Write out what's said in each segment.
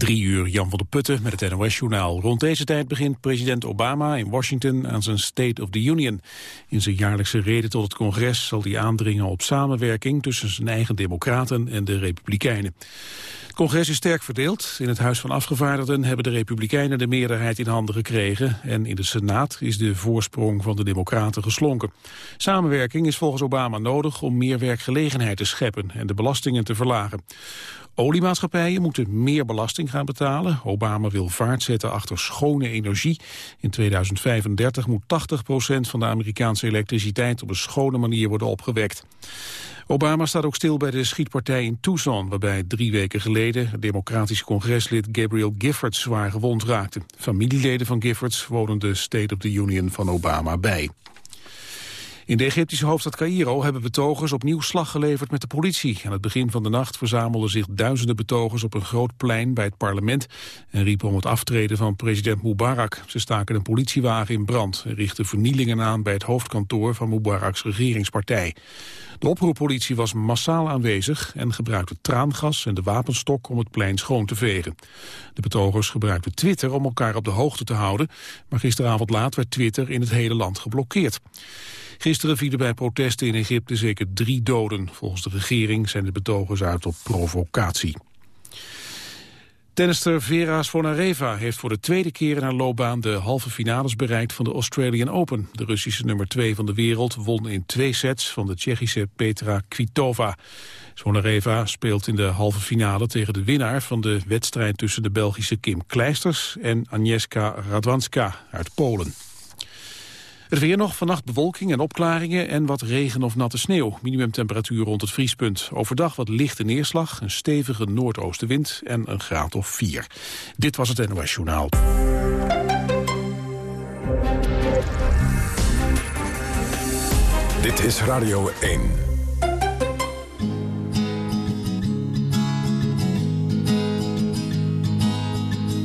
Drie uur, Jan van der Putten met het NOS-journaal. Rond deze tijd begint president Obama in Washington aan zijn State of the Union. In zijn jaarlijkse reden tot het congres zal hij aandringen op samenwerking... tussen zijn eigen democraten en de republikeinen. Het congres is sterk verdeeld. In het Huis van Afgevaardigden hebben de republikeinen de meerderheid in handen gekregen... en in de Senaat is de voorsprong van de democraten geslonken. Samenwerking is volgens Obama nodig om meer werkgelegenheid te scheppen... en de belastingen te verlagen. Oliemaatschappijen moeten meer belasting gaan betalen. Obama wil vaart zetten achter schone energie. In 2035 moet 80% van de Amerikaanse elektriciteit op een schone manier worden opgewekt. Obama staat ook stil bij de schietpartij in Tucson... waarbij drie weken geleden het democratische congreslid Gabriel Giffords zwaar gewond raakte. Familieleden van Giffords wonen de State of the Union van Obama bij. In de Egyptische hoofdstad Cairo hebben betogers opnieuw slag geleverd met de politie. Aan het begin van de nacht verzamelden zich duizenden betogers op een groot plein bij het parlement en riepen om het aftreden van president Mubarak. Ze staken een politiewagen in brand en richtten vernielingen aan bij het hoofdkantoor van Mubaraks regeringspartij. De oproeppolitie was massaal aanwezig en gebruikte traangas en de wapenstok om het plein schoon te vegen. De betogers gebruikten Twitter om elkaar op de hoogte te houden, maar gisteravond laat werd Twitter in het hele land geblokkeerd. Gisteren vielen bij protesten in Egypte zeker drie doden. Volgens de regering zijn de betogers uit op provocatie. Tennister Vera Svonareva heeft voor de tweede keer in haar loopbaan de halve finales bereikt van de Australian Open. De Russische nummer 2 van de wereld won in twee sets van de Tsjechische Petra Kvitova. Svonareva speelt in de halve finale tegen de winnaar van de wedstrijd tussen de Belgische Kim Kleisters en Agnieszka Radwanska uit Polen. Het weer nog, vannacht bewolking en opklaringen en wat regen of natte sneeuw. Minimumtemperatuur rond het vriespunt. Overdag wat lichte neerslag, een stevige noordoostenwind en een graad of 4. Dit was het NOS Journaal. Dit is Radio 1.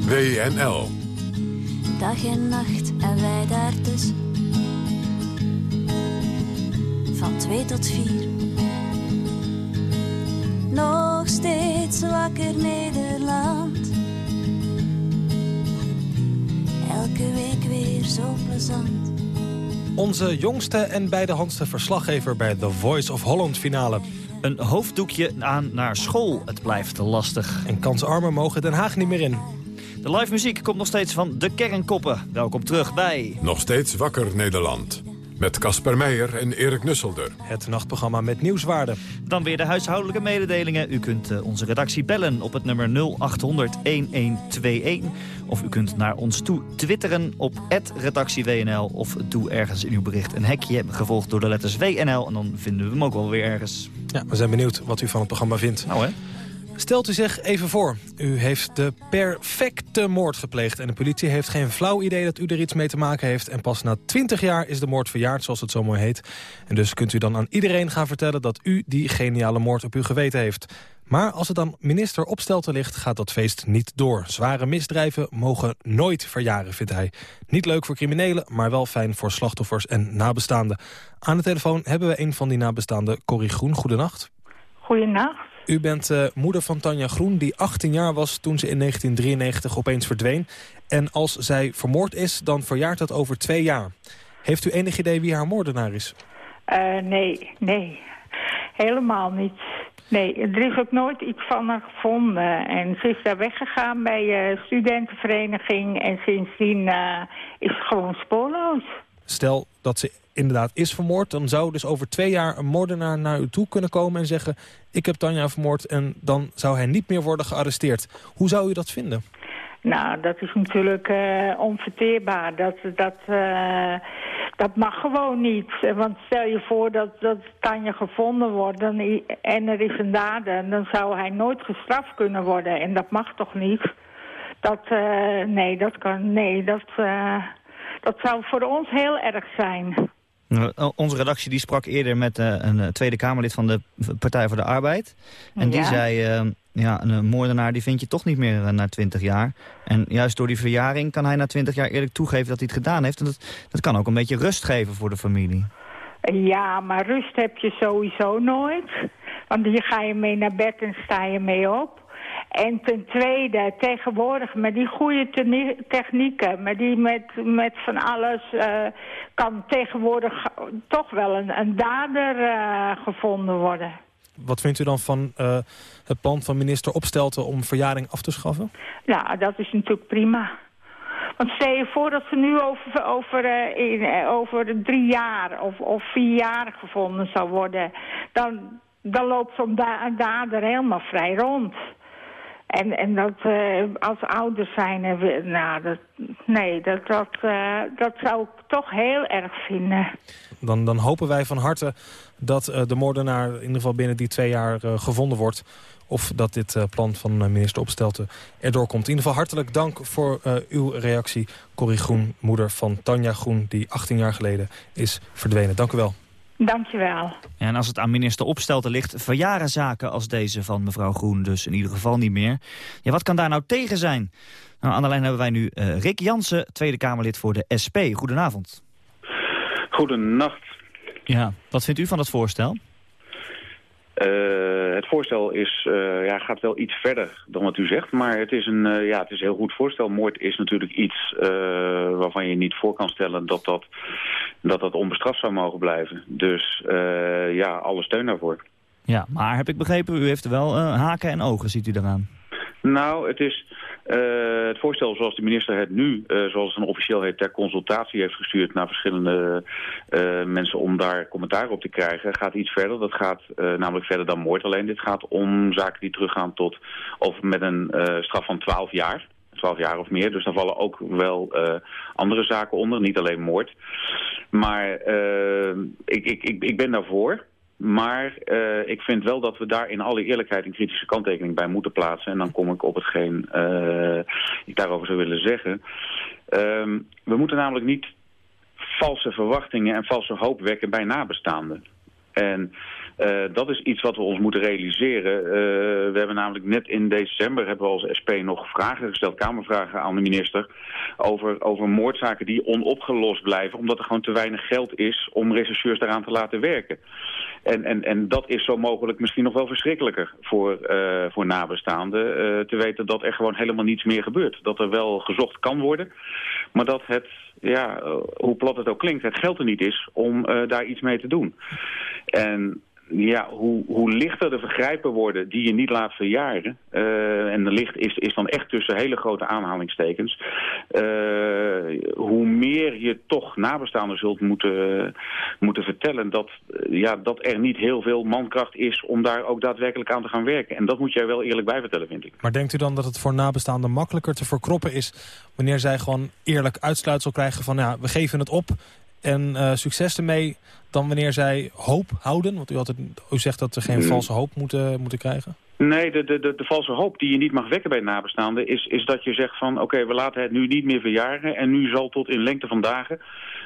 WNL. Dag en nacht en wij daartussen van twee tot vier. Nog steeds wakker Nederland. Elke week weer zo plezant. Onze jongste en bijdehandste verslaggever bij The Voice of Holland finale. Een hoofddoekje aan naar school. Het blijft lastig. En kansarmen mogen Den Haag niet meer in. De live muziek komt nog steeds van de kernkoppen. Welkom terug bij... Nog steeds wakker Nederland. Met Casper Meijer en Erik Nusselder. Het nachtprogramma met nieuwswaarde. Dan weer de huishoudelijke mededelingen. U kunt uh, onze redactie bellen op het nummer 0800-1121. Of u kunt naar ons toe twitteren op redactieWNL. Of doe ergens in uw bericht een hekje, gevolgd door de letters WNL. En dan vinden we hem ook wel weer ergens. Ja, we zijn benieuwd wat u van het programma vindt. Nou hè. Stelt u zich even voor, u heeft de perfecte moord gepleegd... en de politie heeft geen flauw idee dat u er iets mee te maken heeft... en pas na 20 jaar is de moord verjaard, zoals het zo mooi heet. En dus kunt u dan aan iedereen gaan vertellen... dat u die geniale moord op uw geweten heeft. Maar als het dan minister Opstelten ligt, gaat dat feest niet door. Zware misdrijven mogen nooit verjaren, vindt hij. Niet leuk voor criminelen, maar wel fijn voor slachtoffers en nabestaanden. Aan de telefoon hebben we een van die nabestaanden, Corrie Groen. Goedenacht. Goedenacht. U bent uh, moeder van Tanja Groen, die 18 jaar was toen ze in 1993 opeens verdween. En als zij vermoord is, dan verjaart dat over twee jaar. Heeft u enig idee wie haar moordenaar is? Uh, nee, nee. Helemaal niet. Nee, er is ook nooit iets van haar gevonden. En ze is daar weggegaan bij uh, studentenvereniging. En sindsdien is ze gewoon spoorloos. Stel dat ze inderdaad is vermoord... dan zou dus over twee jaar een moordenaar naar u toe kunnen komen en zeggen... ik heb Tanja vermoord en dan zou hij niet meer worden gearresteerd. Hoe zou u dat vinden? Nou, dat is natuurlijk uh, onverteerbaar. Dat, dat, uh, dat mag gewoon niet. Want stel je voor dat, dat Tanja gevonden wordt dan, en er is een dader... dan zou hij nooit gestraft kunnen worden. En dat mag toch niet? Dat, uh, nee, dat kan... Nee, dat, dat zou voor ons heel erg zijn. Nou, onze redactie die sprak eerder met uh, een eh, Tweede Kamerlid van de Partij voor de Arbeid. En die zei, uh, ja, een moordenaar die vind je toch niet meer na 20 jaar. En juist door die verjaring kan hij na 20 jaar eerlijk toegeven dat hij het gedaan heeft. En dat, dat kan ook een beetje rust geven voor de familie. Ja, maar rust heb je sowieso nooit. Want hier ga je mee naar bed en sta je mee op. En ten tweede, tegenwoordig met die goede technieken, met, die met, met van alles, uh, kan tegenwoordig toch wel een, een dader uh, gevonden worden. Wat vindt u dan van uh, het plan van minister Opstelten om verjaring af te schaffen? Ja, dat is natuurlijk prima. Want stel je voor dat ze nu over, over, uh, in, uh, over drie jaar of, of vier jaar gevonden zou worden... dan, dan loopt zo'n da dader helemaal vrij rond. En, en dat uh, als ouders zijn, nou, dat, nee, dat, dat, uh, dat zou ik toch heel erg vinden. Dan, dan hopen wij van harte dat de moordenaar in ieder geval binnen die twee jaar gevonden wordt. Of dat dit plan van minister Opstelten erdoor komt. In ieder geval hartelijk dank voor uw reactie. Corrie Groen, moeder van Tanja Groen, die 18 jaar geleden is verdwenen. Dank u wel. Dankjewel. Ja, en als het aan minister Opstelten ligt, verjaren zaken als deze van mevrouw Groen dus in ieder geval niet meer. Ja, wat kan daar nou tegen zijn? Nou, aan de lijn hebben wij nu uh, Rick Jansen, Tweede Kamerlid voor de SP. Goedenavond. Goedenacht. Ja, wat vindt u van dat voorstel? Uh, het voorstel is, uh, ja, gaat wel iets verder dan wat u zegt, maar het is een, uh, ja, het is een heel goed voorstel. Moord is natuurlijk iets waarvan je niet voor kan stellen dat dat, dat, dat onbestraft zou mogen blijven. Dus ja, alle steun daarvoor. Ja, maar heb ik begrepen, u heeft wel haken en ogen, ziet u daaraan? Nou, het is... Uh, het voorstel zoals de minister het nu, uh, zoals het dan officieel heet, ter consultatie heeft gestuurd naar verschillende uh, mensen om daar commentaar op te krijgen, gaat iets verder. Dat gaat namelijk verder dan moord. Alleen dit gaat om zaken die teruggaan tot, of met een straf van 12 jaar. 12 jaar of meer. Dus daar vallen ook wel andere zaken onder, niet alleen moord. Maar ik, ik, ik, ik ben daarvoor. Maar uh, ik vind wel dat we daar in alle eerlijkheid een kritische kanttekening bij moeten plaatsen. En dan kom ik op hetgeen uh, ik daarover zou willen zeggen. Um, we moeten namelijk niet valse verwachtingen en valse hoop wekken bij nabestaanden. En uh, dat is iets wat we ons moeten realiseren. Uh, we hebben namelijk net in december hebben we als SP nog vragen gesteld, kamervragen aan de minister, over, over moordzaken die onopgelost blijven, omdat er gewoon te weinig geld is om rechercheurs daaraan te laten werken. En, en, en dat is zo mogelijk misschien nog wel verschrikkelijker voor, uh, voor nabestaanden. Te weten dat er gewoon helemaal niets meer gebeurt. Dat er wel gezocht kan worden. Maar dat het, ja, hoe plat het ook klinkt, het geld er niet is om daar iets mee te doen. En ja, hoe, hoe lichter de vergrijpen worden die je niet laat verjaren... Uh, en de licht is, is dan echt tussen hele grote aanhalingstekens... Uh, hoe meer je toch nabestaanden zult moeten, moeten vertellen... Dat, ja, dat er niet heel veel mankracht is om daar ook daadwerkelijk aan te gaan werken. En dat moet jij wel eerlijk bij vertellen, vind ik. Maar denkt u dan dat het voor nabestaanden makkelijker te verkroppen is... wanneer zij gewoon eerlijk uitsluitsel krijgen van... ja, we geven het op en uh, succes ermee dan wanneer zij hoop houden? Want u, had het, u zegt dat ze geen mm. valse hoop moeten, moeten krijgen. Nee, de, de, de, de valse hoop die je niet mag wekken bij nabestaanden... is, is dat je zegt van oké, okay, we laten het nu niet meer verjaren... en nu zal tot in lengte van dagen...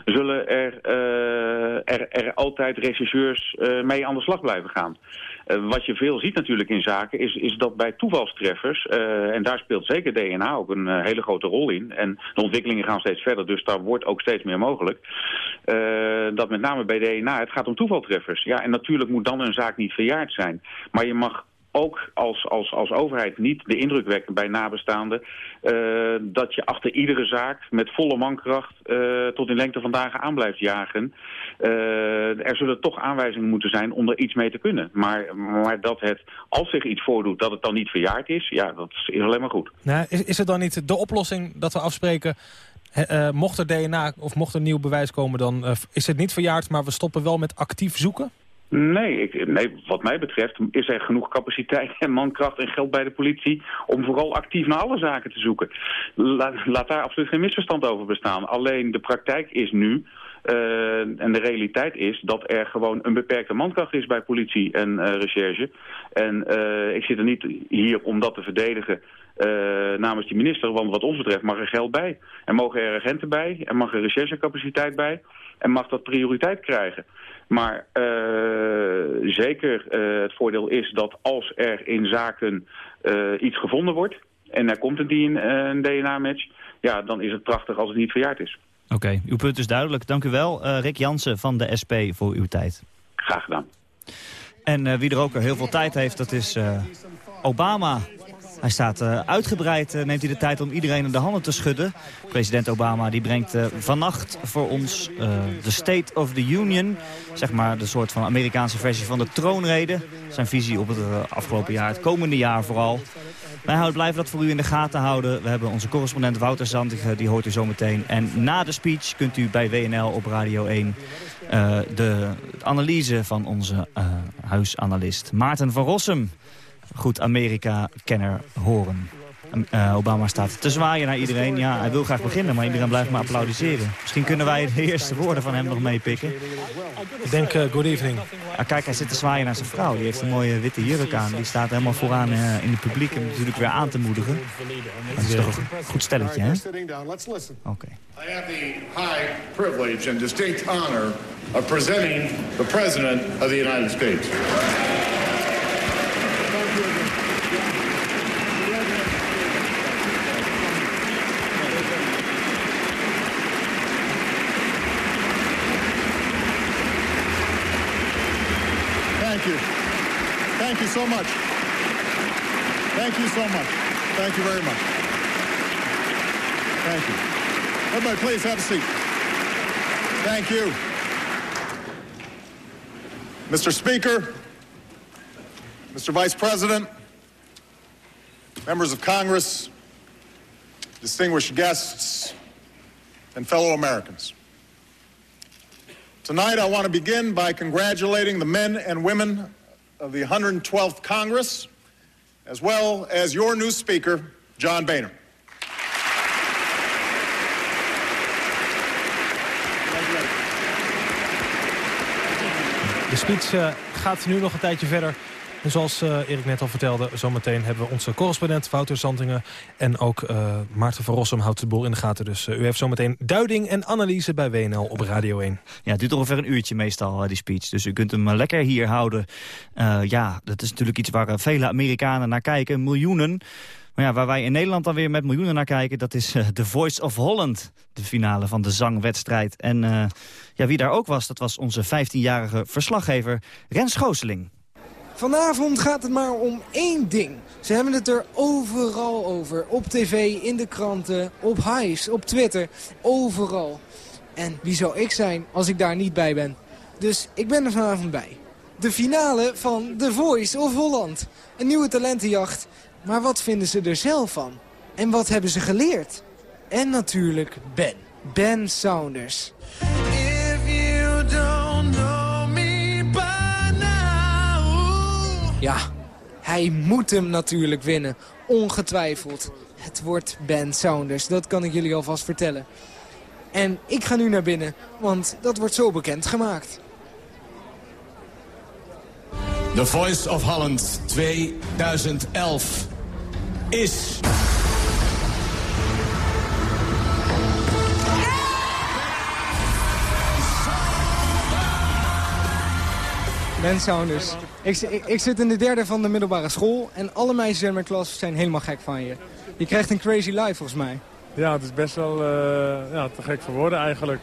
zullen er, uh, er, er altijd rechercheurs uh, mee aan de slag blijven gaan. Uh, wat je veel ziet natuurlijk in zaken... is, is dat bij toevalstreffers... en daar speelt zeker DNA ook een hele grote rol in... en de ontwikkelingen gaan steeds verder... dus daar wordt ook steeds meer mogelijk... dat met name bij DNA, het gaat om toevaltreffers. Ja, en natuurlijk moet dan een zaak niet verjaard zijn. Maar je mag ook als, als, als overheid niet de indruk wekken bij nabestaanden... Uh, dat je achter iedere zaak met volle mankracht uh, tot in lengte van dagen aan blijft jagen. Uh, er zullen toch aanwijzingen moeten zijn om er iets mee te kunnen. Maar, maar dat het, als zich iets voordoet, dat het dan niet verjaard is... ja, dat is alleen maar goed. Is, is het dan niet de oplossing dat we afspreken... Mocht er DNA of mocht er nieuw bewijs komen, dan is het niet verjaard... maar we stoppen wel met actief zoeken? Nee, ik, nee, wat mij betreft is er genoeg capaciteit en mankracht en geld bij de politie... om vooral actief naar alle zaken te zoeken. La, laat daar absoluut geen misverstand over bestaan. Alleen de praktijk is nu... Uh, en de realiteit is dat er gewoon een beperkte mankracht is bij politie en uh, recherche. En uh, ik zit er niet hier om dat te verdedigen namens de minister, want wat ons betreft mag er geld bij. En mogen er agenten bij, en mag er recherchecapaciteit bij, en mag dat prioriteit krijgen. Maar uh, zeker uh, het voordeel is dat als er in zaken uh, iets gevonden wordt... en er komt een, een DNA-match... ja, dan is het prachtig als het niet verjaard is. Oké, okay, uw punt is duidelijk. Dank u wel, Rick Jansen van de SP, voor uw tijd. Graag gedaan. En wie er ook heel veel tijd heeft, dat is Obama. Hij staat uh, uitgebreid, uh, neemt hij de tijd om iedereen de handen te schudden. President Obama die brengt uh, vannacht voor ons de State of the Union. Zeg maar de soort van Amerikaanse versie van de troonrede. Zijn visie op het afgelopen jaar, het komende jaar vooral. Wij houden, blijven dat voor u in de gaten houden. We hebben onze correspondent Wouter Zandige, die hoort u zometeen. En na de speech kunt u bij WNL op Radio 1 uh, de analyse van onze uh, huisanalist Maarten van Rossum, goed Amerika-kenner, horen. Uh, Obama staat te zwaaien naar iedereen. Ja, hij wil graag beginnen, maar iedereen blijft maar applaudisseren. Misschien kunnen wij de eerste woorden van hem nog meepikken. Ik denk uh, good evening. Ah, kijk, hij zit te zwaaien naar zijn vrouw. Die heeft een mooie witte jurk aan. Die staat helemaal vooraan uh, in het publiek om natuurlijk weer aan te moedigen. Dat is toch een goed stelletje, hè? Oké. Okay. I have the high privilege and distinct honor of presenting the President of the United States. So much. Thank you so much. Thank you very much. Thank you. Everybody, please have a seat. Thank you. Mr. Speaker, Mr. Vice President, members of Congress, distinguished guests, and fellow Americans. Tonight, I want to begin by congratulating the men and women of the 112th Congress, as well as your new Speaker, John Boehner. De speech uh, gaat nu nog een tijdje verder. En zoals uh, Erik net al vertelde, zometeen hebben we onze correspondent Wouter Zantingen... en ook uh, Maarten van Rossum houdt de boel in de gaten. Dus uh, u heeft zometeen duiding en analyse bij WNL op Radio 1. Ja, het duurt ongeveer een uurtje meestal, die speech. Dus u kunt hem lekker hier houden. ja, dat is natuurlijk iets waar vele Amerikanen naar kijken, miljoenen... Maar ja, waar wij in Nederland dan weer met miljoenen naar kijken... dat is The Voice of Holland, de finale van de zangwedstrijd. En ja, wie daar ook was, dat was onze 15-jarige verslaggever Rens Schooseling. Vanavond gaat het maar om één ding. Ze hebben het er overal over. Op tv, in de kranten, op Hives, op Twitter. Overal. En wie zou ik zijn als ik daar niet bij ben? Dus ik ben er vanavond bij. De finale van The Voice of Holland. Een nieuwe talentenjacht. Maar wat vinden ze er zelf van? En wat hebben ze geleerd? En natuurlijk Ben. Ben Saunders. Ja, hij moet hem natuurlijk winnen. Ongetwijfeld. Het wordt Ben Saunders, dat kan ik jullie alvast vertellen. En ik ga nu naar binnen, want dat wordt zo bekend gemaakt. The Voice of Holland 2011 is... Ben Saunders. Ik, ik, ik, zit in de derde van de middelbare school en alle meisjes in mijn klas zijn helemaal gek van je. Je krijgt een crazy life volgens mij. Ja, het is best wel uh, ja, te gek voor woorden eigenlijk.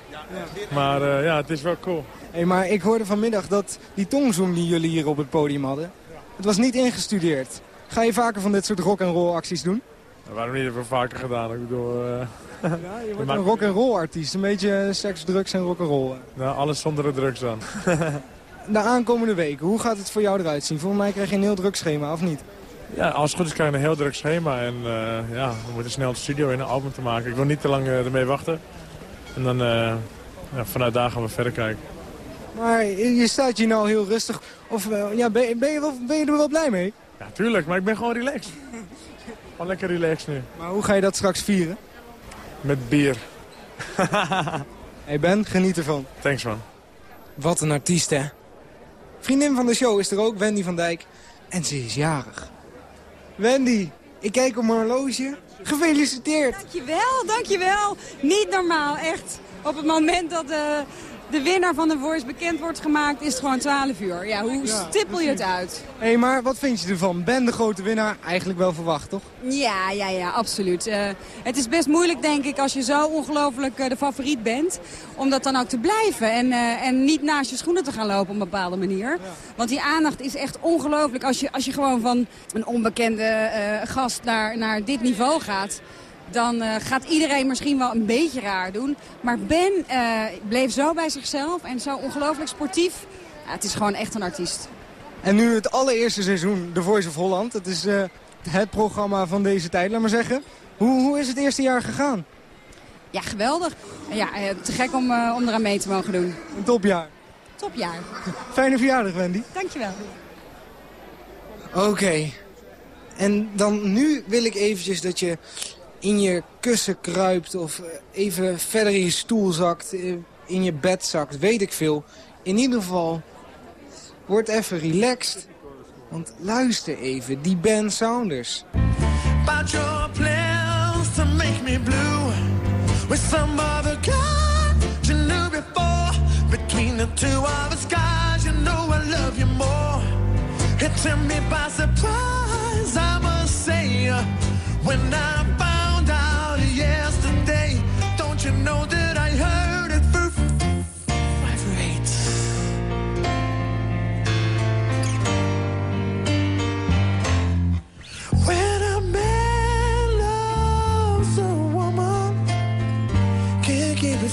Maar uh, ja, het is wel cool. Hey, maar ik hoorde vanmiddag dat die tongzoen die jullie hier op het podium hadden... het was niet ingestudeerd. Ga je vaker van dit soort rock-and-roll acties doen? waarom niet? hebben we vaker gedaan. Ik bedoel... Uh... Ja, je wordt een rock-and-roll artiest. Een beetje seks, drugs en rock'n'roll. Nou, alles zonder de drugs dan. de aankomende weken, hoe gaat het voor jou eruit zien? Volgens mij krijg je een heel druk schema, of niet? Ja, als het goed is krijg je een heel druk schema. En uh, ja, we moeten snel de studio in een album te maken. Ik wil niet te lang uh, ermee wachten. En dan uh, ja, vanuit daar gaan we verder kijken. Maar je staat hier nou heel rustig. Of ja, ben, ben, je wel, ben je er wel blij mee? Ja, tuurlijk. Maar ik ben gewoon relaxed. gewoon lekker relaxed nu. Maar hoe ga je dat straks vieren? Met bier. hey Ben, geniet ervan. Thanks man. Wat een artiest hè. Vriendin van de show is er ook, Wendy van Dijk. En ze is jarig. Wendy, ik kijk op mijn horloge. Gefeliciteerd. Dankjewel, dankjewel. Niet normaal, echt. Op het moment dat, uh, de winnaar van de Voice bekend wordt gemaakt, is het gewoon 12 uur. Ja, hoe stippel je het uit? Hé, hey, maar wat vind je ervan? Ben de grote winnaar? Eigenlijk wel verwacht, toch? Ja, ja, ja, absoluut. Uh, het is best moeilijk, denk ik, als je zo ongelooflijk uh, de favoriet bent... om dat dan ook te blijven en, uh, en niet naast je schoenen te gaan lopen op een bepaalde manier. Ja. Want die aandacht is echt ongelooflijk. Als je, als je gewoon van een onbekende gast naar, naar dit niveau gaat dan uh, gaat iedereen misschien wel een beetje raar doen. Maar Ben uh, bleef zo bij zichzelf en zo ongelooflijk sportief. Ja, het is gewoon echt een artiest. En nu het allereerste seizoen, The Voice of Holland. Het is uh, het programma van deze tijd, laat maar zeggen. Hoe, hoe is het eerste jaar gegaan? Ja, geweldig. Ja, te gek om, om eraan mee te mogen doen. Een topjaar. Topjaar. Fijne verjaardag, Wendy. Dankjewel. Oké. Okay. En dan nu wil ik eventjes dat je in je kussen kruipt of even verder in je stoel zakt, in je bed zakt, weet ik veel. In ieder geval, word even relaxed. Want luister even, die Ben Saunders. About your plans to make me blue With some other guy you knew before Between the two of us guys, you know I love you more It took me by surprise, I must say When I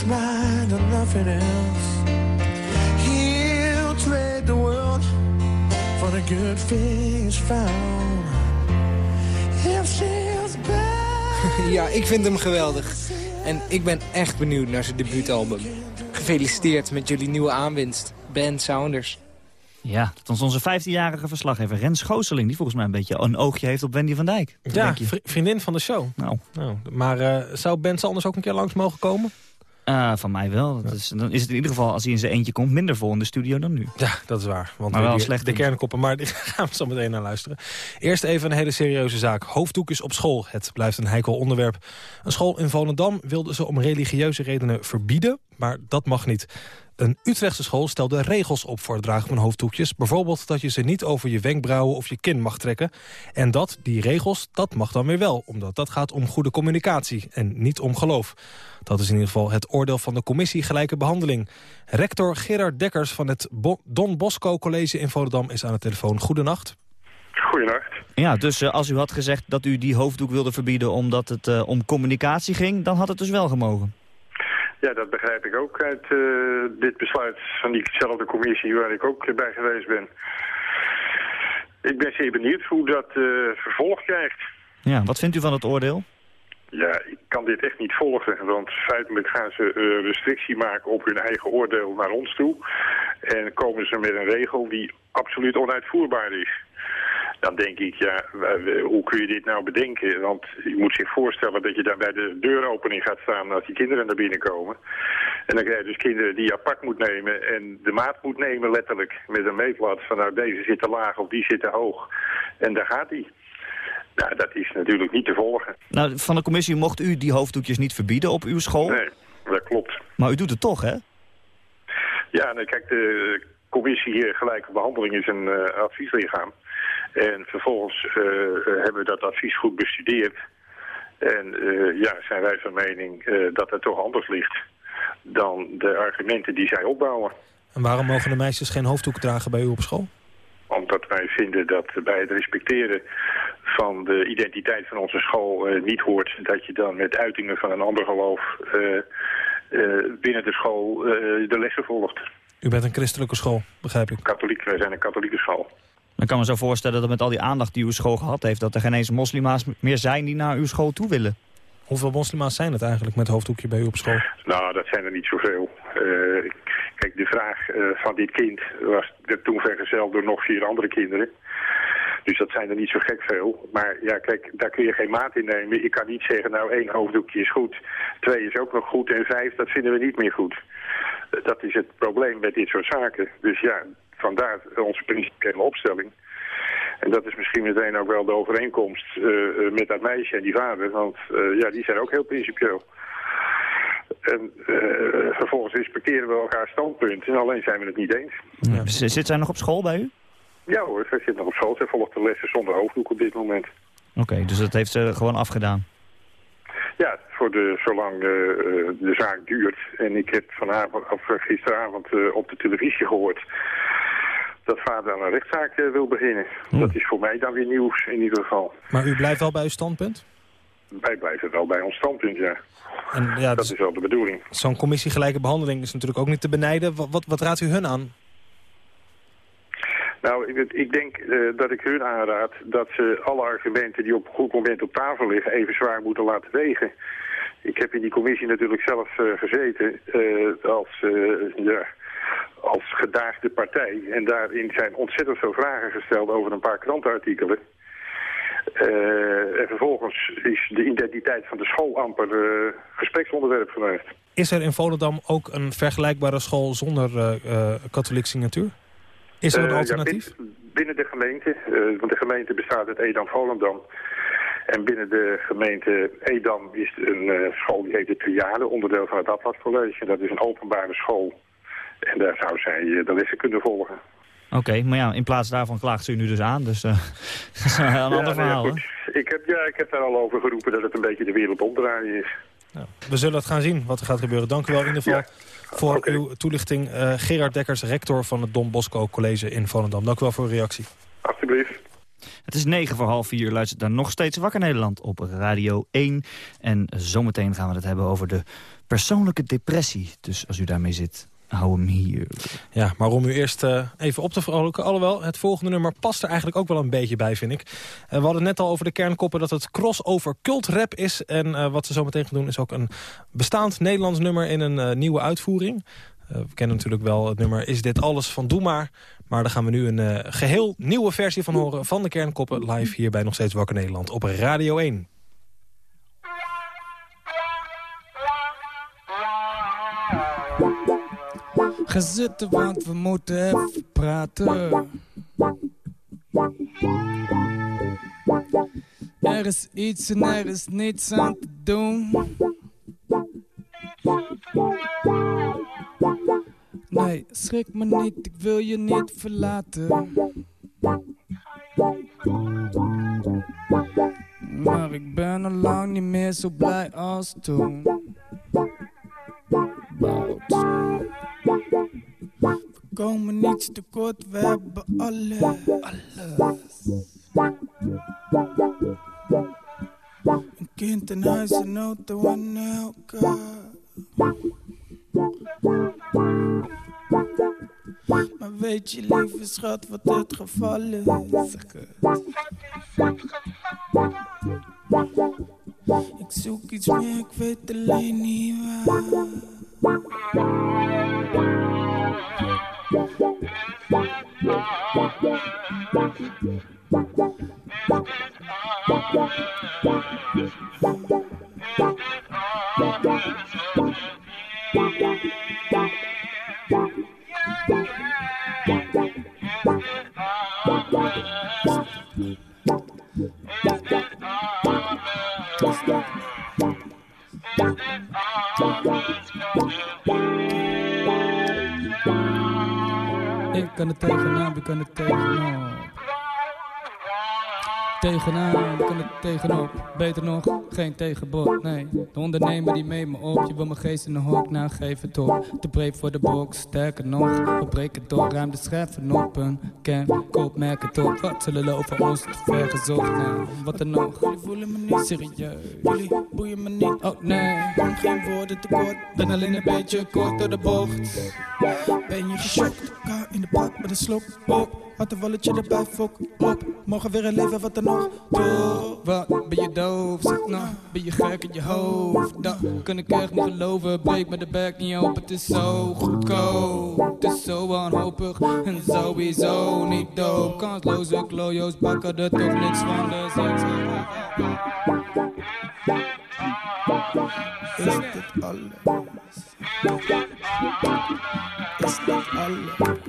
his mind on nothing else. He'll trade the world for the good things found. If she's bad. ja, ik vind hem geweldig. En ik ben echt benieuwd naar zijn debuutalbum. Gefeliciteerd met jullie nieuwe aanwinst, Ben Saunders. Ja, dat was onze 15-jarige verslaggever Rens Gooseling... die volgens mij een beetje een oogje heeft op Wendy van Dijk. Ja, vriendin van de show. Nou. nou maar uh, zou Ben Sanders ook een keer langs mogen komen? Uh, van mij wel. Dat is, dan is het in ieder geval, als hij in zijn eentje komt, minder vol in de studio dan nu. Ja, dat is waar. Want maar wel die, slecht de kernkoppen, maar die gaan we zo meteen naar luisteren. Eerst even een hele serieuze zaak. Hoofddoekjes op school. Het blijft een heikel onderwerp. Een school in Volendam wilde ze om religieuze redenen verbieden, maar dat mag niet. Een Utrechtse school stelde regels op voor het dragen van hoofddoekjes. Bijvoorbeeld dat je ze niet over je wenkbrauwen of je kin mag trekken. En dat, die regels, dat mag dan weer wel. Omdat dat gaat om goede communicatie en niet om geloof. Dat is in ieder geval het oordeel van de commissie Gelijke Behandeling. Rector Gerard Dekkers van het Don Bosco College in Volendam is aan de telefoon. Goedenacht. Goedenacht. Ja, dus uh, als u had gezegd dat u die hoofddoek wilde verbieden omdat het uh, om communicatie ging, dan had het dus wel gemogen. Ja, dat begrijp ik ook uit uh, dit besluit van diezelfde commissie waar ik ook bij geweest ben. Ik ben zeer benieuwd hoe dat uh, vervolg krijgt. Ja, wat vindt u van het oordeel? Ja, ik kan dit echt niet volgen, want feitelijk gaan ze uh, restrictie maken op hun eigen oordeel naar ons toe. En komen ze met een regel die absoluut onuitvoerbaar is dan denk ik, ja, hoe kun je dit nou bedenken? Want je moet zich voorstellen dat je dan bij de deuropening gaat staan als die kinderen naar binnen komen. En dan krijg je dus kinderen die je apart moet nemen en de maat moet nemen letterlijk. Met een meetlat van nou deze zit te laag of die zit te hoog. En daar gaat hij. Nou, dat is natuurlijk niet te volgen. Nou, van de commissie mocht u die hoofddoekjes niet verbieden op uw school? Nee, dat klopt. Maar u doet het toch, hè? Ja, nou, kijk, de commissie Gelijke Behandeling is een uh, advieslichaam. En vervolgens uh, hebben we dat advies goed bestudeerd. En uh, ja, zijn wij van mening dat het toch anders ligt dan de argumenten die zij opbouwen. En waarom mogen de meisjes geen hoofddoek dragen bij u op school? Omdat wij vinden dat bij het respecteren van de identiteit van onze school niet hoort... dat je dan met uitingen van een ander geloof binnen de school de lessen volgt. U bent een christelijke school, begrijp ik? Katholiek, wij zijn een katholieke school. Dan kan me zo voorstellen dat met al die aandacht die uw school gehad heeft... dat er geen eens moslima's meer zijn die naar uw school toe willen. Hoeveel moslima's zijn het eigenlijk met hoofddoekje bij u op school? Nou, dat zijn er niet zoveel. Uh, kijk, de vraag uh, van dit kind was toen vergezeld door nog vier andere kinderen. Dus dat zijn er niet zo gek veel. Maar ja, kijk, daar kun je geen maat in nemen. Ik kan niet zeggen, nou, één hoofddoekje is goed. Twee is ook nog goed en vijf, dat vinden we niet meer goed. Dat is het probleem met dit soort zaken. Dus ja, vandaar onze principiële opstelling. En dat is misschien meteen ook wel de overeenkomst uh, met dat meisje en die vader. Want uh, ja, die zijn ook heel principieel. En vervolgens respecteren we elkaar standpunten. Alleen zijn we het niet eens. Ja. Zit zij nog op school bij u? Ja hoor, zij zit nog op school. Zij volgt de lessen zonder hoofddoek op dit moment. Oké, dus dat heeft ze gewoon afgedaan? Ja, voor de, zolang uh, de zaak duurt. En ik heb vanavond, of gisteravond uh, op de televisie gehoord dat vader aan een rechtszaak uh, wil beginnen. Hm. Dat is voor mij dan weer nieuws in ieder geval. Maar u blijft wel bij uw standpunt? Wij blijven wel bij ons standpunt, ja. En, ja dat dus is wel de bedoeling. Zo'n commissie gelijke behandeling is natuurlijk ook niet te benijden. Wat, wat, wat raadt u hun aan? Nou, ik, ik denk uh, dat ik hun aanraad dat ze alle argumenten die op een goed moment op tafel liggen even zwaar moeten laten wegen. Ik heb in die commissie natuurlijk zelf uh, gezeten uh, als, ja, als gedaagde partij. En daarin zijn ontzettend veel vragen gesteld over een paar krantenartikelen. en vervolgens is de identiteit van de school amper gespreksonderwerp geweest. Is er in Volendam ook een vergelijkbare school zonder katholiek signatuur? Is er een alternatief? Ja, binnen de gemeente, want de gemeente bestaat uit Edam-Volendam. En binnen de gemeente Edam is een school die heet de Triade, onderdeel van het Atlas College. Dat is een openbare school. En daar zou zij uh, de lessen kunnen volgen. Oké, maar ja, in plaats daarvan klaagt ze u nu dus aan. Dus dat is een ja, ander verhaal. Nee, ik, heb, ja, ik heb daar al over geroepen dat het een beetje de wereld omdraaien is. Nou, we zullen het gaan zien wat er gaat gebeuren. Dank u wel in ieder geval voor uw toelichting. Uh, Gerard Dekkers, rector van het Don Bosco College in Volendam. Dank u wel voor uw reactie. Alsjeblieft. Het is negen voor half vier. Luistert daar nog steeds Wakker Nederland op Radio 1. En zometeen gaan we het hebben over de persoonlijke depressie. Dus als u daarmee zit, hou hem hier. Ja, maar om u eerst uh, even op te vrolijken. Alhoewel, het volgende nummer past er eigenlijk ook wel een beetje bij, vind ik. Uh, we hadden net al over de kernkoppen dat het crossover cultrap is. En uh, wat ze zo meteen gaan doen is ook een bestaand Nederlands nummer in een nieuwe uitvoering. we kennen natuurlijk wel het nummer Is dit alles van Doe maar. Maar daar gaan we nu een geheel nieuwe versie van horen van de kernkoppen. Live hier bij Nog Steeds Wakker Nederland op Radio 1. Ga zitten, want we moeten even praten. Er is iets en er is niets aan te doen. Nee, schrik me niet, ik wil je niet verlaten. Maar ik ben al lang niet meer zo blij als toen. We komen niets tekort, we hebben alles. alles. Een kind, een huis, een auto en elkaar. Maar weet je, lieve schat, wat het geval is? Zeg het. Ik zoek iets meer, ik weet alleen niet waar. Tegenaan, we kunnen tegenop. Beter nog, geen tegenbod, nee. De ondernemer die mee me op, je wil mijn geest in een hok, nou geef het op. Te breed voor de box, sterker nog, we breken door, ruim de scherven op. Een ken, koop, merk het op. Wat zullen lopen ons te ver gezocht, nou, wat er nog? Jullie voelen me niet serieus, jullie boeien me niet, oh nee. Geen woorden tekort, ben alleen een beetje kort door de bocht. Ben je geschokt, in de bak met een slok op. Had een walletje erbij, fok op. Morgen weer een leven, wat er nog? Doe, wat ben je doof? Zeg nou, ben je gek in je hoofd? Dat kan ik echt niet geloven. Breek me de bek niet open, het is zo goedkoop. Het is zo wanhopig en sowieso niet doop. Kansloze klojo's bakken er toch niks van de seks. Is dit alles? Is dit alles?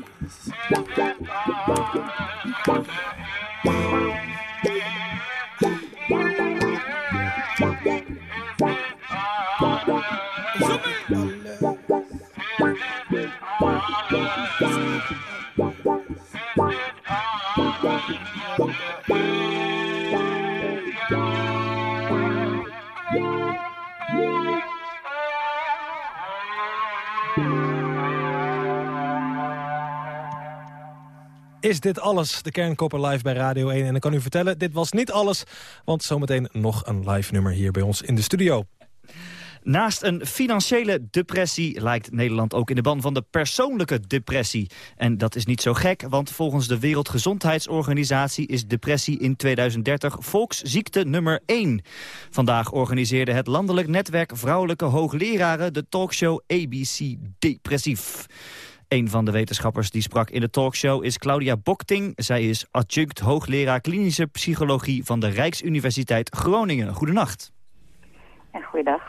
Dit alles? De kernkoppen live bij Radio 1. En ik kan u vertellen, dit was niet alles. Want zometeen nog een live nummer hier bij ons in de studio. Naast een financiële depressie lijkt Nederland ook in de ban van de persoonlijke depressie. En dat is niet zo gek, want volgens de Wereldgezondheidsorganisatie is depressie in 2030 volksziekte nummer 1. Vandaag organiseerde het landelijk netwerk vrouwelijke hoogleraren de talkshow ABC Depressief. Een van de wetenschappers die sprak in de talkshow is Claudia Bokting. Zij is adjunct hoogleraar klinische psychologie van de Rijksuniversiteit Groningen. Goedenacht. En goeiedag.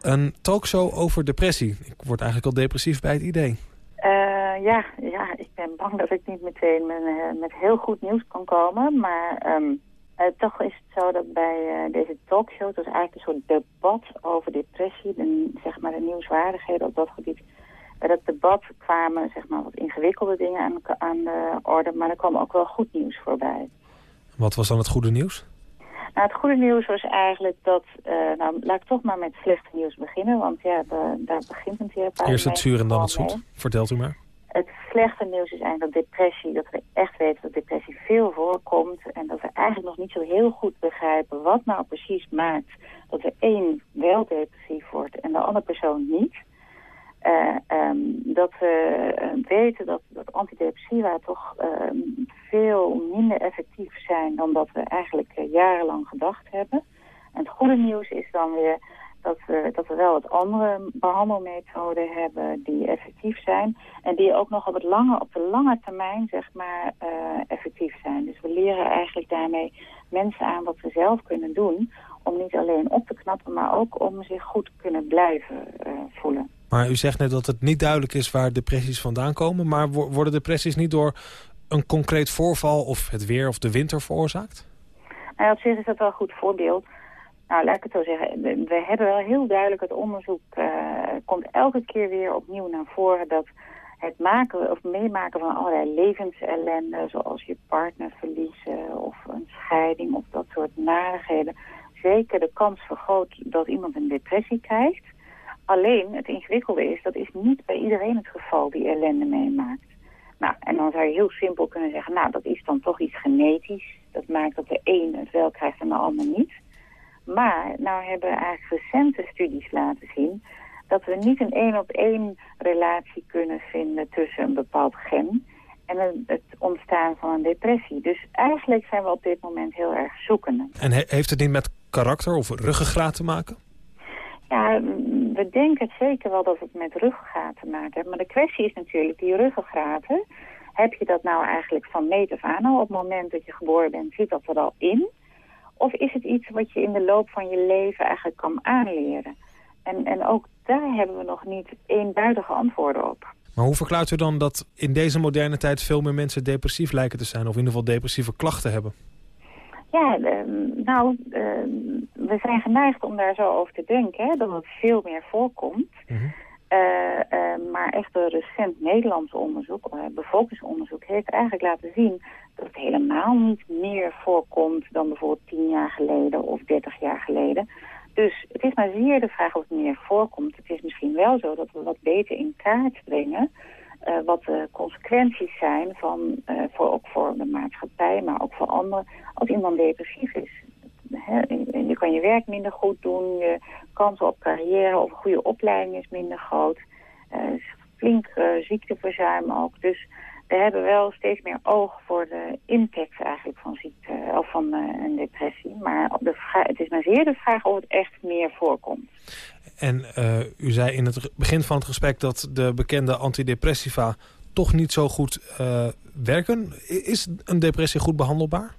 Een talkshow over depressie. Ik word eigenlijk al depressief bij het idee. Uh, ja, ja, ik ben bang dat ik niet meteen met, uh, met heel goed nieuws kan komen. Maar um, uh, toch is het zo dat bij deze talkshow... het was eigenlijk een soort debat over depressie... De, zeg maar de nieuwswaardigheden op dat gebied bij dat debat kwamen zeg maar, wat ingewikkelde dingen aan, aan de orde, maar er kwam ook wel goed nieuws voorbij. Wat was dan het goede nieuws? Nou, het goede nieuws was eigenlijk dat, uh, nou laat ik toch maar met slechte nieuws beginnen, want ja, de, daar begint het hier. Eerst het zuur en dan het zoet. Vertelt u maar. Het slechte nieuws is eigenlijk dat depressie, dat we echt weten dat depressie veel voorkomt en dat we eigenlijk nog niet zo heel goed begrijpen wat nou precies maakt dat er één wel depressief wordt en de andere persoon niet. Uh, um, dat we uh, weten dat, dat antidepressiva toch uh, veel minder effectief zijn dan dat we eigenlijk eh, jarenlang gedacht hebben. En het goede nieuws is dan weer dat we, dat we wel wat andere behandelmethoden hebben die effectief zijn. En die ook nog op, het lange, op de lange termijn zeg maar, effectief zijn. Dus we leren eigenlijk daarmee mensen aan wat ze zelf kunnen doen. Om niet alleen op te knappen, maar ook om zich goed kunnen blijven voelen. Maar u zegt net dat het niet duidelijk is waar depressies vandaan komen. Maar worden depressies niet door een concreet voorval of het weer of de winter veroorzaakt? Nou, op zich is dat wel een goed voorbeeld. Nou, laat ik het zo zeggen. We hebben wel heel duidelijk het onderzoek... Uh, komt elke keer weer opnieuw naar voren... dat het maken of meemaken van allerlei levensellende... zoals je partner verliezen of een scheiding of dat soort narigheden... zeker de kans vergroot dat iemand een depressie krijgt. Alleen, het ingewikkelde is, dat is niet bij iedereen het geval die ellende meemaakt. Nou, en dan zou je heel simpel kunnen zeggen, nou, dat is dan toch iets genetisch. Dat maakt dat de een het wel krijgt en de ander niet. Maar nou hebben eigenlijk recente studies laten zien dat we niet een één op één relatie kunnen vinden tussen een bepaald gen en het ontstaan van een depressie. Dus eigenlijk zijn we op dit moment heel erg zoekende. En heeft het niet met karakter of ruggengraat te maken? Ja, we denken zeker wel dat het met ruggengraat te maken heeft. Maar de kwestie is natuurlijk, die ruggengraten, heb je dat nou eigenlijk van meet af aan al op het moment dat je geboren bent, zit dat er al in? Of is het iets wat je in de loop van je leven eigenlijk kan aanleren? En, en ook daar hebben we nog niet eenduidige antwoorden op. Maar hoe verklaart u dan dat in deze moderne tijd veel meer mensen depressief lijken te zijn... of in ieder geval depressieve klachten hebben? Ja, uh, nou, uh, we zijn geneigd om daar zo over te denken, hè, dat het veel meer voorkomt. Mm -hmm. uh, maar echt een recent Nederlands onderzoek, bevolkingsonderzoek, heeft eigenlijk laten zien dat het helemaal niet meer voorkomt dan bijvoorbeeld tien jaar geleden of dertig jaar geleden. Dus het is maar zeer de vraag of het meer voorkomt. Het is misschien wel zo dat we wat beter in kaart brengen uh, wat de consequenties zijn van, uh, voor, ook voor de maatschappij, maar ook voor anderen, als iemand depressief is. Je kan je werk minder goed doen, je kans op carrière of een goede opleiding is minder groot. Uh, flink ziekteverzuim ook. Dus we hebben wel steeds meer oog voor de impact eigenlijk van ziekte of van een depressie. Maar de het is maar zeer de vraag of het echt meer voorkomt. En uh, u zei in het begin van het gesprek dat de bekende antidepressiva toch niet zo goed uh, werken. Is een depressie goed behandelbaar?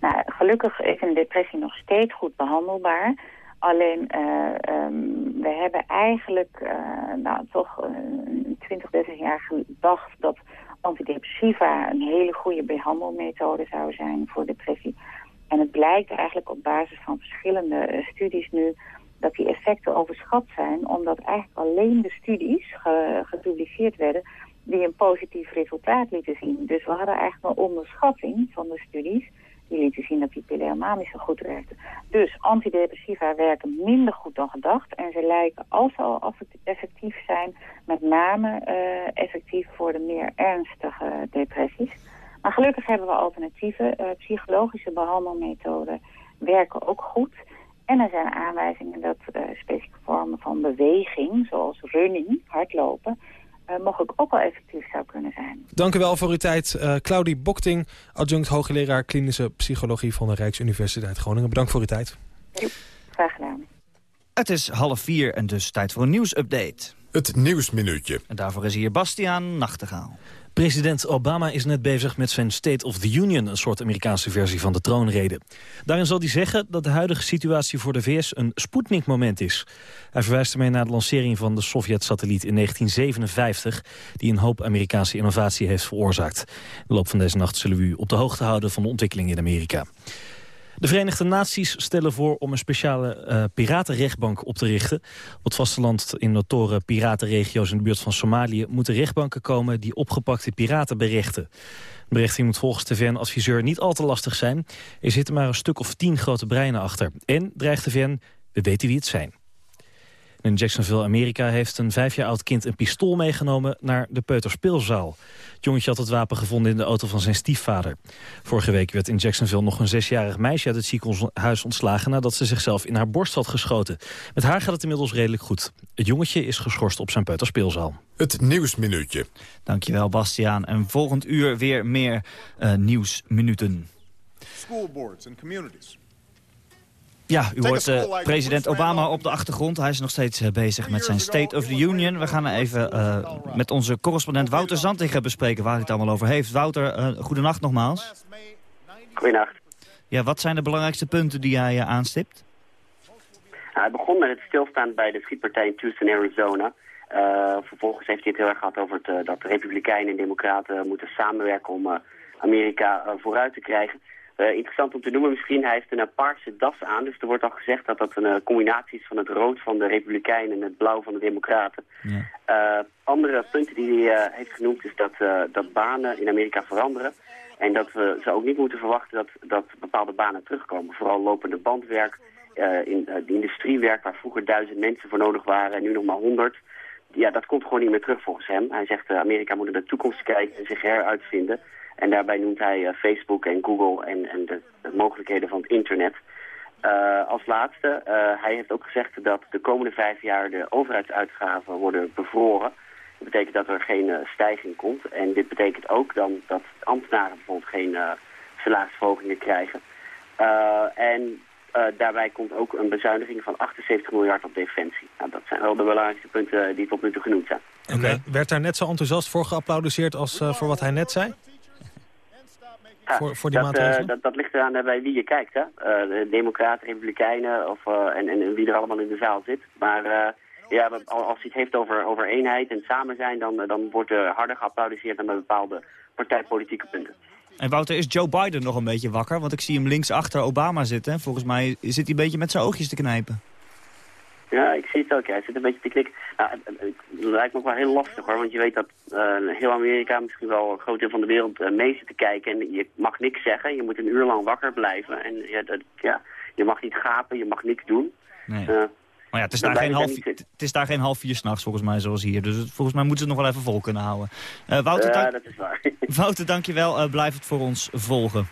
Nou, gelukkig is een depressie nog steeds goed behandelbaar. Alleen, uh, we hebben eigenlijk nou, toch 20, 30 jaar gedacht dat antidepressiva een hele goede behandelmethode zou zijn voor depressie. En het blijkt eigenlijk op basis van verschillende studies nu dat die effecten overschat zijn, omdat eigenlijk alleen de studies ge gepubliceerd werden die een positief resultaat lieten zien. Dus we hadden eigenlijk een onderschatting van de studies die lieten zien dat die pillen goed werkten. Dus antidepressiva werken minder goed dan gedacht en ze lijken, als ze al effectief zijn, met name uh, effectief voor de meer ernstige depressies. Maar gelukkig hebben we alternatieven. Uh, psychologische behandelmethoden werken ook goed. En er zijn aanwijzingen dat uh, specifieke vormen van beweging, zoals running, hardlopen, mogelijk ook wel effectief zou kunnen zijn. Dank u wel voor uw tijd. Uh, Claudie Bokting, adjunct hoogleraar klinische psychologie van de Rijksuniversiteit Groningen. Bedankt voor uw tijd. Ja, graag gedaan. Het is half vier en dus tijd voor een nieuwsupdate. Het Nieuwsminuutje. En daarvoor is hier Bastiaan Nachtegaal. President Obama is net bezig met zijn State of the Union... een soort Amerikaanse versie van de troonrede. Daarin zal hij zeggen dat de huidige situatie voor de VS een Sputnik-moment is. Hij verwijst ermee naar de lancering van de Sovjet-satelliet in 1957... die een hoop Amerikaanse innovatie heeft veroorzaakt. In de loop van deze nacht zullen we u op de hoogte houden van de ontwikkeling in Amerika. De Verenigde Naties stellen voor om een speciale uh, piratenrechtbank op te richten. Op het vasteland in notoren piratenregio's in de buurt van Somalië... moeten rechtbanken komen die opgepakte piraten berechten. De berechting moet volgens de VN-adviseur niet al te lastig zijn. Er zitten maar een stuk of tien grote breinen achter. En, dreigt de VN, we weten wie het zijn. In Jacksonville, Amerika, heeft een vijf jaar oud kind een pistool meegenomen naar de peuterspeelzaal. Het jongetje had het wapen gevonden in de auto van zijn stiefvader. Vorige week werd in Jacksonville nog een zesjarig meisje uit het ziekenhuis ontslagen nadat ze zichzelf in haar borst had geschoten. Met haar gaat het inmiddels redelijk goed. Het jongetje is geschorst op zijn peuterspeelzaal. Het Nieuwsminuutje. Dankjewel Bastiaan. En volgend uur weer meer uh, nieuwsminuten. School boards and communities. Ja, u hoort uh, president Obama op de achtergrond. Hij is nog steeds uh, bezig met zijn State of the Union. We gaan even uh, met onze correspondent Wouter Zantiger bespreken waar hij het allemaal over heeft. Wouter, goedenacht nogmaals. Goedenacht. Ja, wat zijn de belangrijkste punten die hij aanstipt? hij begon met het stilstaan bij de schietpartij in Tucson, Arizona. vervolgens heeft hij het heel erg gehad over het, dat de Republikeinen en Democraten moeten samenwerken om Amerika vooruit te krijgen. Uh, interessant om te noemen misschien, hij heeft een paarse das aan. Dus er wordt al gezegd dat dat een uh, combinatie is van het rood van de Republikeinen en het blauw van de Democraten. Ja. Uh, andere punten die hij heeft genoemd is dat, dat banen in Amerika veranderen. En dat we ze ook niet moeten verwachten dat, dat bepaalde banen terugkomen. Vooral lopende bandwerk, in, de industriewerk waar vroeger duizend mensen voor nodig waren en nu nog maar honderd. Ja, dat komt gewoon niet meer terug volgens hem. Hij zegt Amerika moet naar de toekomst kijken en zich heruitvinden. En daarbij noemt hij uh, Facebook en Google en, en de, de, mogelijkheden van het internet. Uh, als laatste, uh, hij heeft ook gezegd dat de komende vijf jaar de overheidsuitgaven worden bevroren. Dat betekent dat er geen stijging komt. En dit betekent ook dan dat ambtenaren bijvoorbeeld geen salarisverhogingen krijgen. en daarbij komt ook een bezuiniging van 78 miljard op defensie. Nou, dat zijn wel de belangrijkste punten die tot nu toe genoemd zijn. En werd daar net zo enthousiast voor geapplaudiseerd als voor wat hij net zei? Ja, voor, voor die dat, uh, dat, dat, ligt eraan bij wie je kijkt. Hè? Uh, de democraten, republikeinen of, uh, en, en, wie er allemaal in de zaal zit. Maar ja, als hij het heeft over, over eenheid en samen zijn... dan, dan wordt er harder geapplaudiseerd dan bij bepaalde partijpolitieke punten. En Wouter, is Joe Biden nog een beetje wakker? Want ik zie hem links achter Obama zitten. Volgens mij zit hij een beetje met zijn oogjes te knijpen. Ja, ik zie het ook. Hij zit een beetje te klikken. Nou, het, lijkt me ook wel heel lastig hoor. Want je weet dat uh, heel Amerika, misschien wel een groot deel van de wereld, uh, mee zit te kijken. En je mag niks zeggen. Je moet een uur lang wakker blijven. En ja, dat, ja, je mag niet gapen, je mag niks doen. Nee. Uh, maar ja, het is, daar geen half, het is daar geen half vier s'nachts volgens mij zoals hier. Dus volgens mij moeten ze het nog wel even vol kunnen houden. Wouter, ja, dat is waar. Wouter, dankjewel. blijf het voor ons volgen.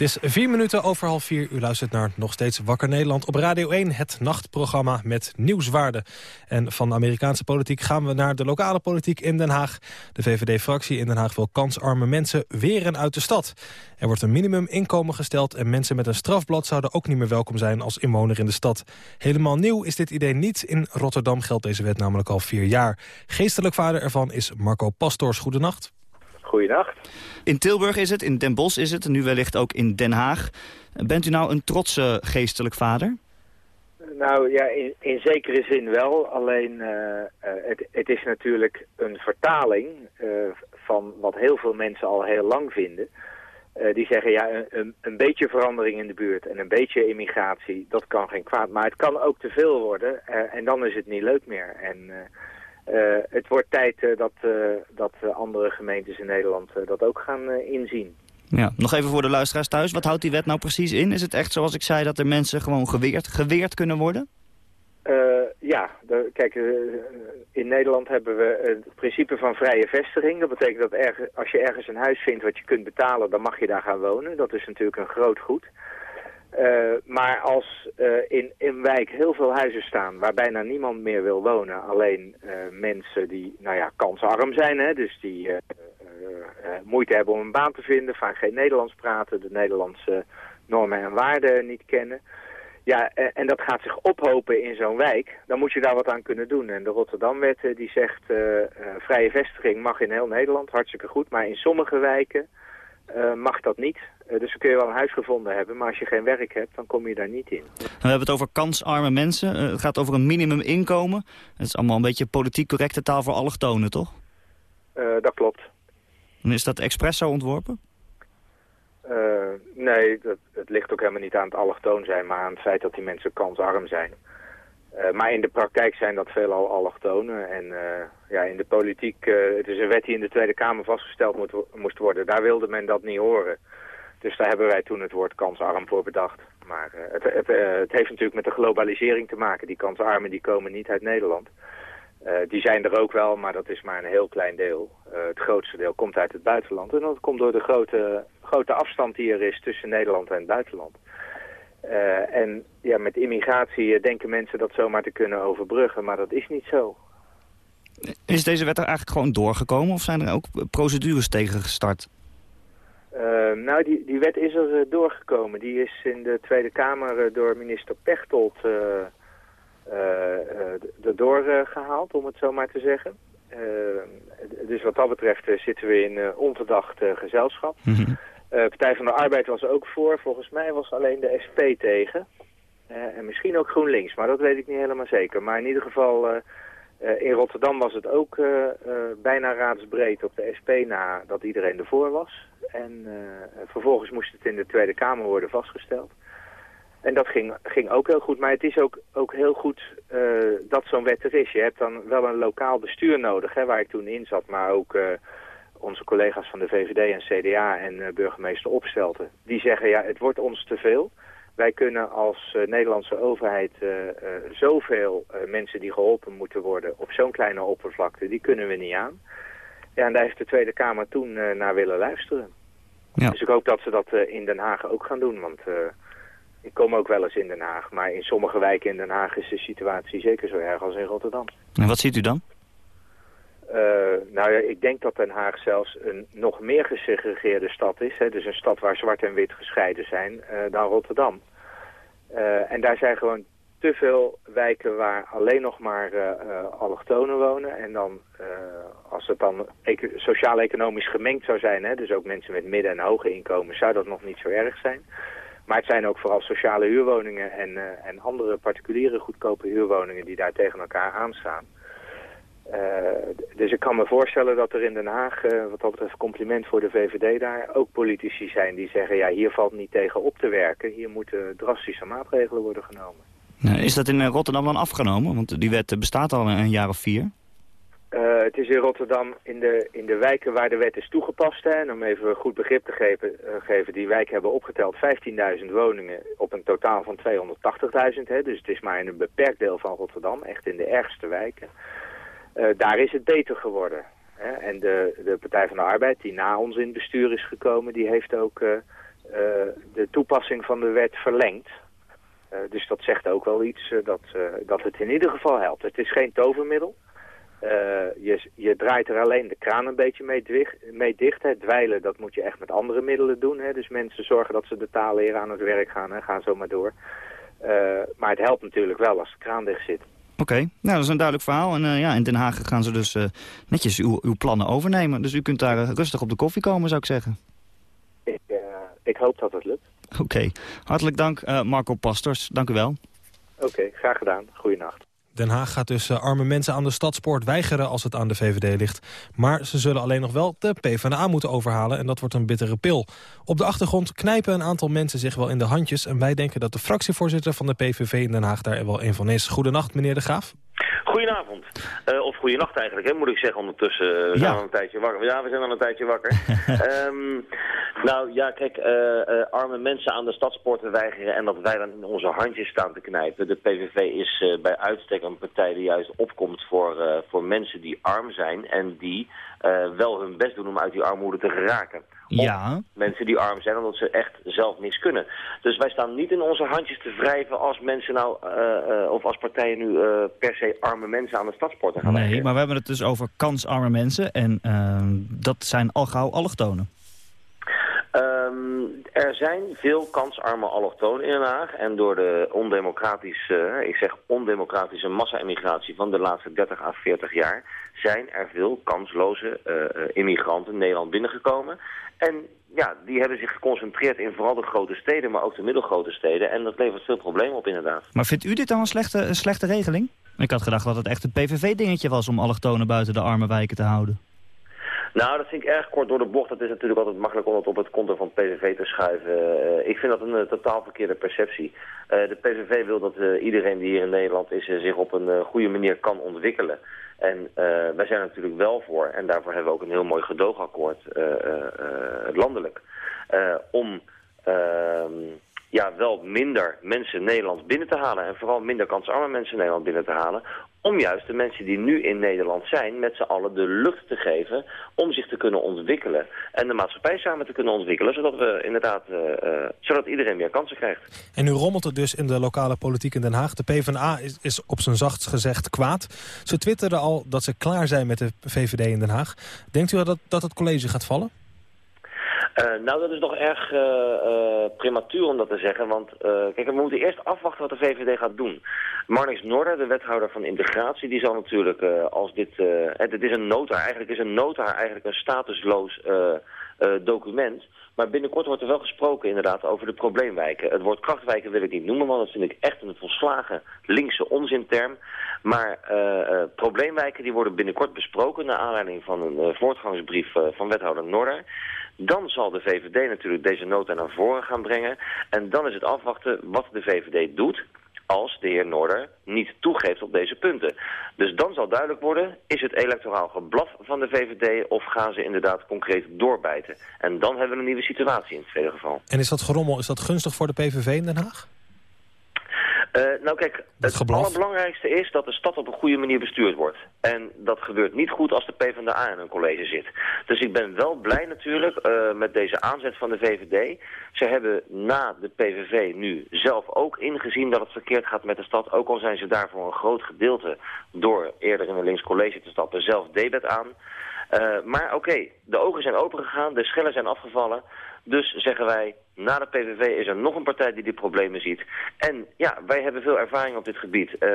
Het is vier minuten over half vier. U luistert naar Nog Steeds Wakker Nederland op Radio 1. Het nachtprogramma met nieuwswaarde. En van de Amerikaanse politiek gaan we naar de lokale politiek in Den Haag. De VVD-fractie in Den Haag wil kansarme mensen weren uit de stad. Er wordt een minimuminkomen gesteld... en mensen met een strafblad zouden ook niet meer welkom zijn als inwoner in de stad. Helemaal nieuw is dit idee niet. In Rotterdam geldt deze wet namelijk al vier jaar. Geestelijk vader ervan is Marco Pastors. Goedenacht. Goedenacht. In Tilburg is het, in Den Bosch is het, en nu wellicht ook in Den Haag. Bent u nou een trotse geestelijk vader? Nou ja, in, in zekere zin wel. Alleen uh, het, het, is natuurlijk een vertaling uh, van wat heel veel mensen al heel lang vinden. die zeggen ja, een, een, beetje verandering in de buurt en een beetje immigratie, dat kan geen kwaad. Maar het kan ook te veel worden en dan is het niet leuk meer. En uh, het wordt tijd uh, dat, uh, dat andere gemeentes in Nederland dat ook gaan inzien. Ja, nog even voor de luisteraars thuis. Wat houdt die wet nou precies in? Is het echt zoals ik zei dat er mensen gewoon geweerd, geweerd kunnen worden? ja, de, kijk, uh, in Nederland hebben we het principe van vrije vestiging. Dat betekent dat als je ergens een huis vindt wat je kunt betalen, dan mag je daar gaan wonen. Dat is natuurlijk een groot goed. Uh, maar als uh, in een wijk heel veel huizen staan waar bijna niemand meer wil wonen, alleen mensen die, nou ja, kansarm zijn, hè, dus die moeite hebben om een baan te vinden, vaak geen Nederlands praten, de Nederlandse normen en waarden niet kennen ja, en dat gaat zich ophopen in zo'n wijk, dan moet je daar wat aan kunnen doen. En de Rotterdamwet die zegt, vrije vestiging mag in heel Nederland, hartstikke goed. Maar in sommige wijken uh, mag dat niet. dus dan kun je wel een huis gevonden hebben, maar als je geen werk hebt, dan kom je daar niet in. We hebben het over kansarme mensen. het gaat over een minimuminkomen. Het is allemaal een beetje politiek correcte taal voor allochtonen, toch? dat klopt. En is dat expres zo ontworpen? Nee, dat, het ligt ook helemaal niet aan het allochtoon zijn, maar aan het feit dat die mensen kansarm zijn. Maar in de praktijk zijn dat veelal allochtonen. En ja, in de politiek, het is een wet die in de Tweede Kamer vastgesteld moet, moest worden. Daar wilde men dat niet horen. Dus daar hebben wij toen het woord kansarm voor bedacht. Maar het, het, het, heeft natuurlijk met de globalisering te maken. Die kansarmen die komen niet uit Nederland. Die zijn er ook wel, maar dat is maar een heel klein deel. Het grootste deel komt uit het buitenland. En dat komt door de grote, grote afstand die er is tussen Nederland en het buitenland. En ja, met immigratie denken mensen dat zomaar te kunnen overbruggen, maar dat is niet zo. Is deze wet er eigenlijk gewoon doorgekomen of zijn er ook procedures tegen gestart? nou, die, die wet is er doorgekomen. Die is in de Tweede Kamer door minister Pechtold erdoor uh, gehaald, om het zo maar te zeggen. Dus wat dat betreft zitten we in onverdacht gezelschap. Mm -hmm. Partij van de Arbeid was ook voor. Volgens mij was alleen de SP tegen. en misschien ook GroenLinks, maar dat weet ik niet helemaal zeker. Maar in ieder geval, in Rotterdam was het ook bijna raadsbreed op de SP na dat iedereen ervoor was. En vervolgens moest het in de Tweede Kamer worden vastgesteld. En dat ging, ging ook heel goed. Maar het is ook, ook heel goed dat zo'n wet er is. Je hebt dan wel een lokaal bestuur nodig, hè, waar ik toen in zat. Maar ook onze collega's van de VVD en CDA en burgemeester Opstelten. Die zeggen, ja, het wordt ons te veel. Wij kunnen als Nederlandse overheid zoveel mensen die geholpen moeten worden... op zo'n kleine oppervlakte, die kunnen we niet aan. Ja, en daar heeft de Tweede Kamer toen naar willen luisteren. Ja. Dus ik hoop dat ze dat in Den Haag ook gaan doen, want... Ik kom ook wel eens in Den Haag, maar in sommige wijken in Den Haag is de situatie zeker zo erg als in Rotterdam. En wat ziet u dan? Uh, nou ja, ik denk dat Den Haag zelfs een nog meer gesegregeerde stad is. Hè, dus een stad waar zwart en wit gescheiden zijn uh, dan Rotterdam. Uh, en daar zijn gewoon te veel wijken waar alleen nog maar allochtonen wonen. En dan, als het dan sociaal-economisch gemengd zou zijn, hè, dus ook mensen met midden- en hoge inkomen, zou dat nog niet zo erg zijn. Maar het zijn ook vooral sociale huurwoningen en, en andere particuliere goedkope huurwoningen die daar tegen elkaar aanstaan. Uh, dus ik kan me voorstellen dat er in Den Haag, uh, wat dat betreft compliment voor de VVD daar, ook politici zijn die zeggen, ja hier valt niet tegen op te werken, hier moeten drastische maatregelen worden genomen. Nou, is dat in Rotterdam dan afgenomen? Want die wet bestaat al een jaar of vier. Uh, het is in Rotterdam in de, in de wijken waar de wet is toegepast. Hè, en om even goed begrip te geven, uh, geven die wijken hebben opgeteld 15.000 woningen op een totaal van 280.000. Dus het is maar in een beperkt deel van Rotterdam, echt in de ergste wijken. Uh, daar is het beter geworden. Hè. En de, de Partij van de Arbeid, die na ons in het bestuur is gekomen, die heeft ook de toepassing van de wet verlengd. dus dat zegt ook wel iets dat, dat het in ieder geval helpt. Het is geen tovermiddel. Uh, je, je, draait er alleen de kraan een beetje mee, dicht. Mee dicht hè. Dweilen, dat moet je echt met andere middelen doen. Hè. Dus mensen zorgen dat ze de taal leren aan het werk gaan en gaan zo maar door. Uh, maar het helpt natuurlijk wel als de kraan dicht zit. Oké, okay. nou dat is een duidelijk verhaal. En uh, ja, in Den Haag gaan ze dus netjes uw, uw, plannen overnemen. Dus u kunt daar rustig op de koffie komen, zou ik zeggen. Ik, ik hoop dat het lukt. Oké, okay. hartelijk dank Marco Pastors. Dank u wel. Oké, okay, graag gedaan. Goeienacht. Den Haag gaat dus arme mensen aan de stadspoort weigeren als het aan de VVD ligt. Maar ze zullen alleen nog wel de PvdA moeten overhalen en dat wordt een bittere pil. Op de achtergrond knijpen een aantal mensen zich wel in de handjes... en wij denken dat de fractievoorzitter van de PVV in Den Haag daar wel een van is. Goedenacht, meneer De Graaf. Goedenavond. Uh, of goedenacht eigenlijk, hè, moet ik zeggen ondertussen. We zijn al een tijdje wakker. Ja, we zijn al een tijdje wakker. um, nou ja, kijk, uh, uh, arme mensen aan de stadspoorten weigeren en dat wij dan in onze handjes staan te knijpen. De PVV is bij uitstek een partij die juist opkomt voor, voor mensen die arm zijn en die wel hun best doen om uit die armoede te geraken. Ja. mensen die arm zijn, omdat ze echt zelf niks kunnen. Dus wij staan niet in onze handjes te wrijven als mensen nou, uh, uh, of als partijen nu uh, per se arme mensen aan de stadsporten gaan Nee, maar we hebben het dus over kansarme mensen en ehm, dat zijn al gauw allochtonen. Um, er zijn veel kansarme allochtonen in Den Haag. En door de ondemocratische, ik zeg ondemocratische massa-immigratie van de laatste 30 à 40 jaar... zijn er veel kansloze uh, immigranten Nederland binnengekomen. En ja, die hebben zich geconcentreerd in vooral de grote steden, maar ook de middelgrote steden. En dat levert veel problemen op inderdaad. Maar vindt u dit dan een slechte, een slechte regeling? Ik had gedacht dat het echt een PVV-dingetje was om allochtonen buiten de arme wijken te houden. Nou, dat vind ik erg kort door de bocht. Dat is natuurlijk altijd makkelijk om het op het konto van PVV te schuiven. Uh, ik vind dat een uh, totaal verkeerde perceptie. Uh, de PVV wil dat iedereen die hier in Nederland is zich op een goede manier kan ontwikkelen. En wij zijn er natuurlijk wel voor, en daarvoor hebben we ook een heel mooi gedoogakkoord landelijk, om ehm, ja, wel minder mensen Nederland binnen te halen. En vooral minder kansarme mensen Nederland binnen te halen. Om juist de mensen die nu in Nederland zijn met z'n allen de lucht te geven om zich te kunnen ontwikkelen. En de maatschappij samen te kunnen ontwikkelen. Zodat we inderdaad, uh, uh, zodat iedereen meer kansen krijgt. En nu rommelt het dus in de lokale politiek in Den Haag. De PvdA is, is op zijn zachtst gezegd kwaad. Ze twitterden al dat ze klaar zijn met de VVD in Den Haag. Denkt u dat, dat het college gaat vallen? Uh, nou, dat is nog erg uh, prematuur om dat te zeggen, want kijk, we moeten eerst afwachten wat de VVD gaat doen. Marnix Noorder, de wethouder van integratie, die zal natuurlijk als dit, het is een nota, eigenlijk is een nota eigenlijk een statusloos document. Maar binnenkort wordt er wel gesproken inderdaad over de probleemwijken. Het woord krachtwijken wil ik niet noemen, want dat vind ik echt een volslagen linkse onzinterm. Maar probleemwijken die worden binnenkort besproken naar aanleiding van een voortgangsbrief van wethouder Noorder. Dan zal de VVD natuurlijk deze nota naar voren gaan brengen. En dan is het afwachten wat de VVD doet als de heer Noorder niet toegeeft op deze punten. Dus dan zal duidelijk worden, is het electoraal geblaf van de VVD... of gaan ze inderdaad concreet doorbijten? En dan hebben we een nieuwe situatie in het tweede geval. En is dat gerommel, is dat gunstig voor de PVV in Den Haag? Uh, nou kijk, het geblaf. allerbelangrijkste is dat de stad op een goede manier bestuurd wordt. En dat gebeurt niet goed als de PvdA in een college zit. Dus ik ben wel blij natuurlijk uh, met deze aanzet van de VVD. Ze hebben na de PVV nu zelf ook ingezien dat het verkeerd gaat met de stad. Ook al zijn ze daar voor een groot gedeelte door eerder in een links college te stappen zelf debet aan. Uh, maar oké, okay, de ogen zijn opengegaan, de schellen zijn afgevallen. Dus zeggen wij, na de PVV is er nog een partij die die problemen ziet. En ja, wij hebben veel ervaring op dit gebied. Uh,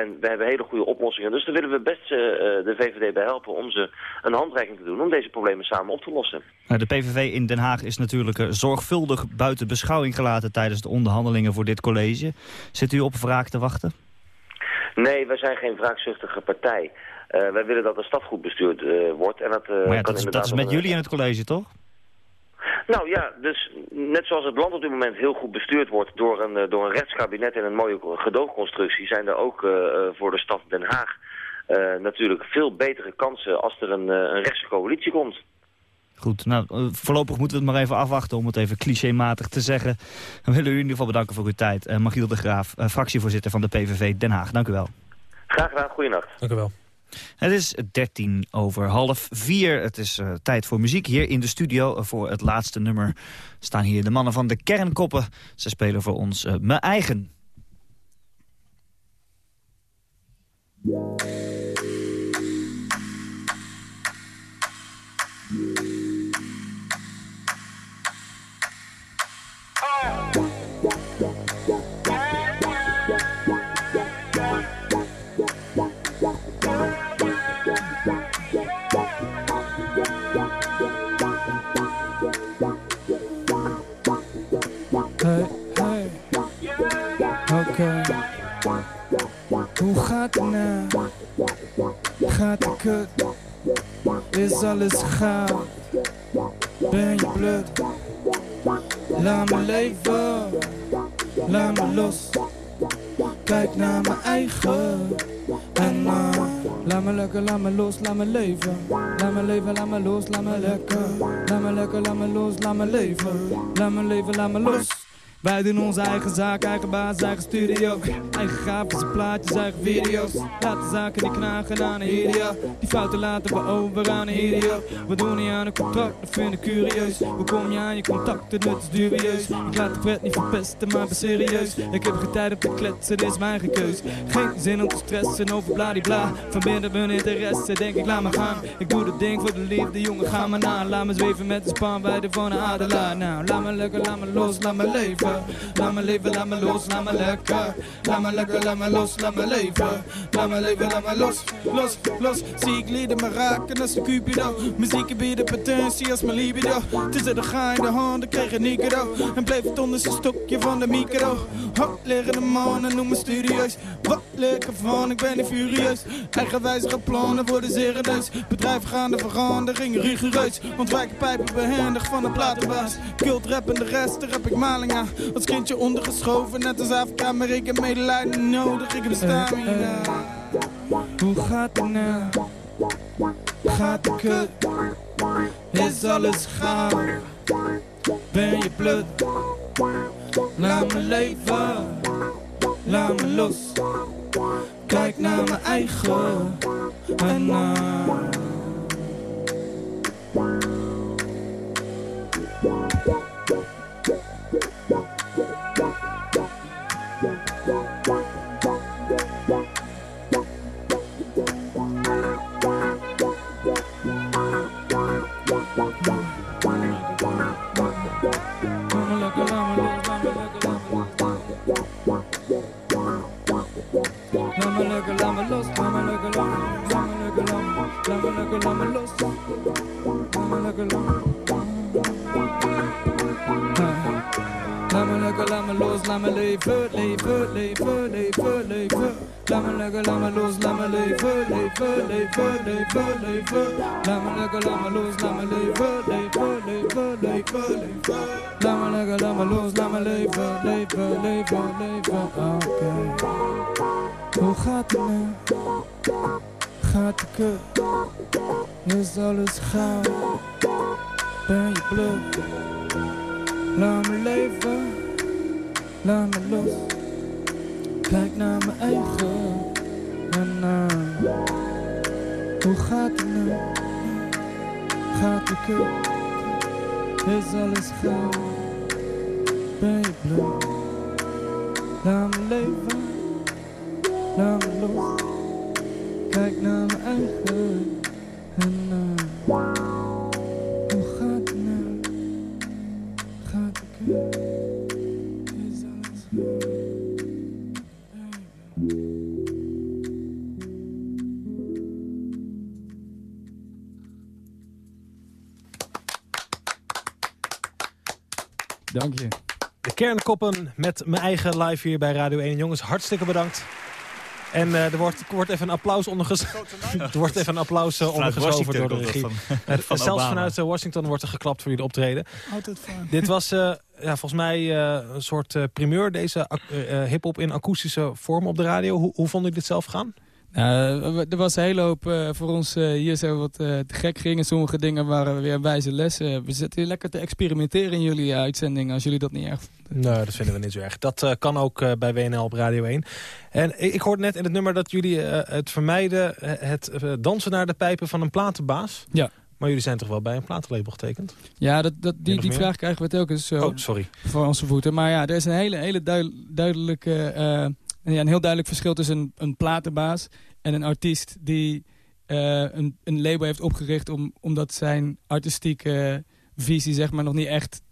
en we hebben hele goede oplossingen. Dus daar willen we best uh, de VVD bij helpen om ze een handreiking te doen... om deze problemen samen op te lossen. Nou, de PVV in Den Haag is natuurlijk zorgvuldig buiten beschouwing gelaten... tijdens de onderhandelingen voor dit college. Zit u op wraak te wachten? Nee, wij zijn geen wraakzuchtige partij. Wij willen dat de stad goed bestuurd wordt. En dat, maar ja, kan dat, is, dat is met jullie in het college, toch? Nou ja, dus net zoals het land op dit moment heel goed bestuurd wordt door een, door een rechtskabinet en een mooie gedoogconstructie, zijn er ook uh, voor de stad Den Haag uh, natuurlijk veel betere kansen als er een, een rechtse coalitie komt. Goed, nou, voorlopig moeten we het maar even afwachten om het even clichématig te zeggen. We willen u in ieder geval bedanken voor uw tijd. Uh, Magiel de Graaf, fractievoorzitter van de PVV Den Haag. Dank u wel. Graag gedaan, goeienacht. Dank u wel. Het is 13 over half 4. Het is uh, tijd voor muziek hier in de studio. Voor het laatste nummer staan hier de mannen van de Kernkoppen. Ze spelen voor ons uh, Mijn Eigen. Hey, hey, oké. Hoe gaat het nou? Gaat het kut? Is alles gaaf? Ben je blut? Laat me leven, laat me los. Kijk naar mijn eigen En laat me lekker, laat me los, laat me leven. Laat me leven, laat me los, laat me lekker. Laat me lekker, laat me los, laat me leven. Laat me leven, laat me los. Wij doen onze eigen zaak, eigen baas, eigen studio. Eigen grafische plaatjes, eigen video's. Laten zaken die knagen aan een idiot. Die fouten laten we over aan een. We doen niet aan een contract, dat vind ik curieus. Hoe kom je aan je contacten, dat is dubieus. Ik laat de pret niet verpesten, maar ben serieus. Ik heb geen tijd op te kletsen, dit is mijn gekeus. Geen zin om te stressen over bladibla. Van binnen mijn interesse, denk ik laat me gaan. Ik doe het ding voor de liefde, jongen ga maar na. Laat me zweven met de span bij de van een adelaar. Nou, laat me lekker, laat me los, laat me leven. Laat me leven, laat me los, laat me lekker. Laat me lekker, laat me los, laat me leven. Laat me leven, laat me los, los, los. Zie ik lieden me raken als een cupido. Muziek biedt potentie als mijn libido. Tussen de ga in de handen kreeg een Nico. En bleef het onder zijn stokje van de micro. Hot liggen de mannen, noem me studieus. Wat lekker van, ik ben niet furieus. Eigenwijzige plannen worden zeer redeus. Bedrijven gaan de verandering rigoureus. Ontwijken pijpen behendig van de platenbaas. Cult rap en de rest, daar heb ik maling aan. Als kindje ondergeschoven, net als Afrika, maar ik heb medelijden nodig. Ik heb stamina. Hoe gaat het nou? Gaat het kut? Is alles gaaf? Ben je blut? Laat me leven, laat me los. Kijk naar mijn eigen en Hoe gaat het nu? Gaat de kut? Is alles goud? Ben je blut? Laat me leven. Laat me los, kijk naar mijn eigen. En uh, hoe gaat het nu? Gaat de kut? Is alles goud? Ben je blij? Laat me leven, laat me los, kijk naar mijn eigen. En uh, hoe gaat het nu? Gaat de kut? Dank je. De kernkoppen met mijn eigen live hier bij Radio 1. Jongens, hartstikke bedankt. En uh, er, wordt, wordt even een applaus ondergeschoven. er wordt even een applaus uh, ondergeschoven door de regie. Van, uh, van zelfs vanuit Washington wordt er geklapt voor jullie optreden. Altijd fijn. Dit was ja, volgens mij een soort primeur, deze hip-hop in akoestische vorm op de radio. Hoe, hoe vond ik dit zelf gaan? Uh, er was een hele hoop uh, voor ons uh, hier zo wat te gek gingen. Sommige dingen waren weer wijze lessen. We zitten hier lekker te experimenteren in jullie uitzending, als jullie dat niet erg vinden. Nee, dat vinden we niet zo erg. Dat kan ook bij WNL op Radio 1. En ik, ik hoorde net in het nummer dat jullie het vermijden, het dansen naar de pijpen van een platenbaas. Ja. Maar jullie zijn toch wel bij een platenlabel getekend? Ja, dat, dat, die, die vraag krijgen we telkens zo oh, sorry. voor onze voeten. Maar ja, er is een hele, hele duidelijke... Ja, een heel duidelijk verschil tussen een, een platenbaas en een artiest die uh, een, een, label heeft opgericht... Om, omdat zijn artistieke visie zeg maar, nog niet echt,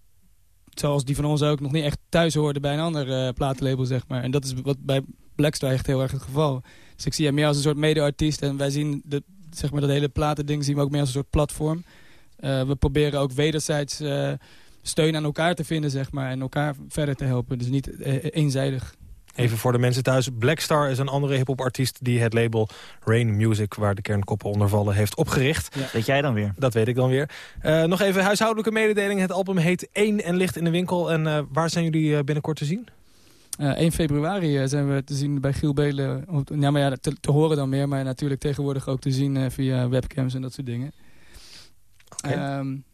zoals die van ons ook... nog niet echt thuis hoorde bij een ander uh, platenlabel. Zeg maar. En dat is wat bij Blackstar echt heel erg het geval. Dus ik zie hem meer als een soort mede-artiest. En wij zien de, zeg maar, dat hele platending zien we ook meer als een soort platform. Uh, we proberen ook wederzijds steun aan elkaar te vinden, zeg maar. En elkaar verder te helpen. Dus niet eenzijdig. Even voor de mensen thuis. Blackstar is een andere hip-hop artiest die het label Rain Music, waar de kernkoppen onder vallen, heeft opgericht. Ja. Weet jij dan weer? Dat weet ik dan weer. Uh, nog even huishoudelijke mededeling. Het album heet 1 en ligt in de winkel. En uh, waar zijn jullie binnenkort te zien? Uh, 1 februari zijn we te zien bij Giel Belen. Ja, maar ja, te, te, horen dan meer. Maar natuurlijk tegenwoordig ook te zien via webcams en dat soort dingen. Okay. Um,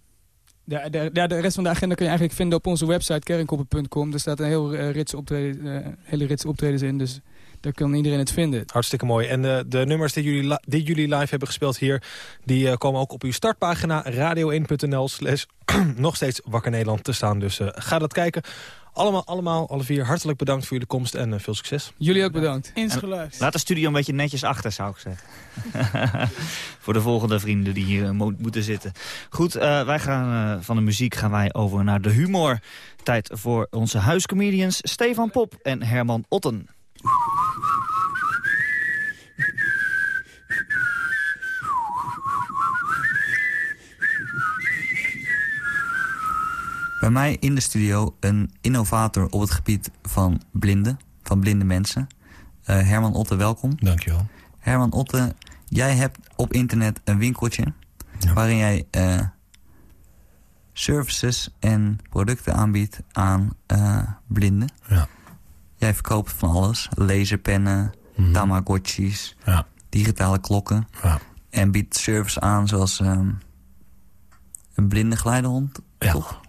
de, de, de, rest van de agenda kun je eigenlijk vinden op onze website kernkoppen.com. Er staat een heel, uh, rits optreden, uh, hele rits optredens in, dus daar kan iedereen het vinden. Hartstikke mooi. En de, de nummers die jullie, die jullie live hebben gespeeld hier... die komen ook op uw startpagina radio1.nl slash nog steeds Wakker Nederland te staan. Dus ga dat kijken. Allemaal, allemaal, alle vier, hartelijk bedankt voor jullie komst en uh, veel succes. Jullie ook bedankt. En laat de studio een beetje netjes achter, zou ik zeggen. voor de volgende vrienden die hier mo moeten zitten. Goed, uh, wij gaan uh, van de muziek gaan wij over naar de humor. Tijd voor onze huiscomedians Stefan Pop en Herman Otten. Bij mij in de studio een innovator op het gebied van blinden, van blinde mensen. Uh, Herman Otte, welkom. Dankjewel. Herman Otte, jij hebt op internet een winkeltje... Ja. waarin jij uh, services en producten aanbiedt aan uh, blinden. Ja. Jij verkoopt van alles. Laserpennen, mm -hmm. tamagotchis, ja. digitale klokken. Ja. En biedt service aan zoals um, een blinde geleidehond, ja. toch?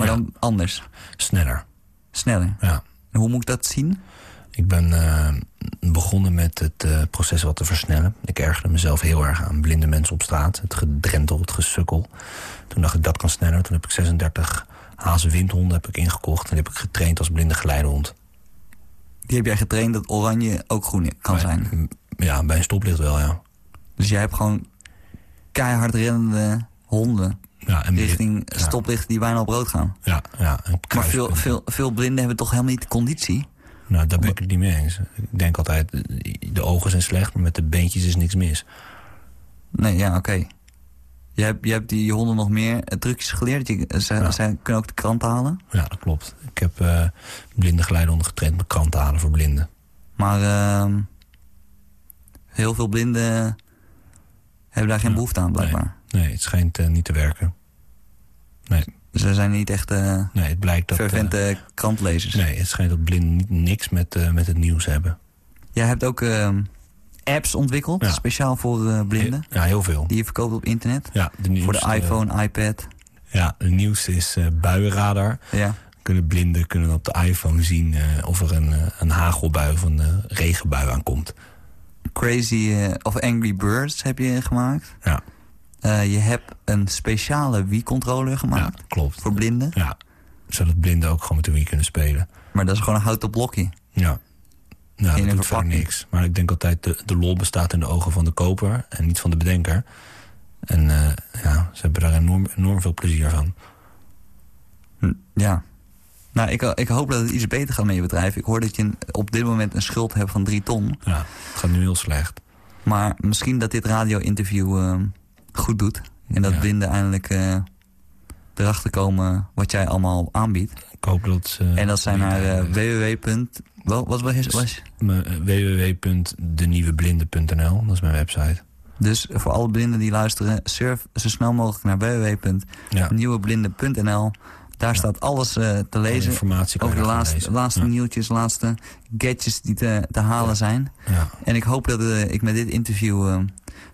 Maar ja. dan anders? Sneller. Sneller? Ja. En hoe moet ik dat zien? Ik ben uh, begonnen met het uh, proces wat te versnellen. Ik ergerde mezelf heel erg aan blinde mensen op straat. Het gedrentel, het gesukkel. Toen dacht ik, dat kan sneller. Toen heb ik 36 hazenwindhonden heb ik ingekocht. En die heb ik getraind als blinde geleidehond. Die heb jij getraind dat oranje ook groen kan bij, zijn? Ja, bij een stoplicht wel, ja. Dus jij hebt gewoon keihard rennende honden... Ja, en richting ja. stoplichten die bijna op rood gaan. Ja, ja. Maar veel, veel, veel blinden hebben toch helemaal niet de conditie? Nou, daar ben ik het niet mee eens. Ik denk altijd, de ogen zijn slecht, maar met de beentjes is niks mis. Nee, ja, oké. Okay. Je, hebt, je hebt die honden nog meer trucjes geleerd? Je, ze, ja. ze kunnen ook de krant halen? Ja, dat klopt. Ik heb uh, blinde geleidhonden getraind met kranten halen voor blinden. Maar uh, heel veel blinden hebben daar geen behoefte aan, blijkbaar. Nee, nee het schijnt uh, niet te werken. Nee. Ze zijn niet echt uh, nee, het blijkt dat, fervente uh, krantlezers. Nee, het schijnt dat blinden niet, niks met, uh, met het nieuws hebben. Jij hebt ook ehm, apps ontwikkeld, ja. speciaal voor blinden. Ja, heel veel. Die je verkoopt op internet. Ja, de nieuwste, voor de iPhone, iPad. Ja, de nieuwste is buienradar. Ja. Kunnen blinden kunnen op de iPhone zien of er een, een hagelbui of een regenbui aankomt. Crazy of Angry Birds heb je gemaakt. Ja. Uh, je hebt een speciale Wii-controller gemaakt. Ja, klopt. Voor blinden. Ja, zodat blinden ook gewoon met de Wii kunnen spelen. Maar dat is gewoon een houten blokje. Ja. Nou, in dat doet niks. Maar ik denk altijd, de, de lol bestaat in de ogen van de koper en niet van de bedenker. En uh, ja, ze hebben daar enorm, enorm veel plezier van. Ja. Nou, ik, ik hoop dat het iets beter gaat met je bedrijf. Ik hoor dat je op dit moment een schuld hebt van drie ton. Ja, het gaat nu heel slecht. Maar misschien dat dit radio-interview... Uh, goed doet. En dat ja. blinden eindelijk uh, erachter komen wat jij allemaal aanbiedt. Ik hoop dat ze... En dat zijn naar uh, www. Wat was, was, was? www.denieuweblinden.nl, dat is mijn website. Dus voor alle blinden die luisteren, surf zo snel mogelijk naar www.nieuweblinden.nl. Daar ja. staat alles uh, te lezen informatie over de laatste, lezen. laatste ja. nieuwtjes, laatste gadgets die te, te halen ja. zijn. En ik hoop dat uh, ik met dit interview uh,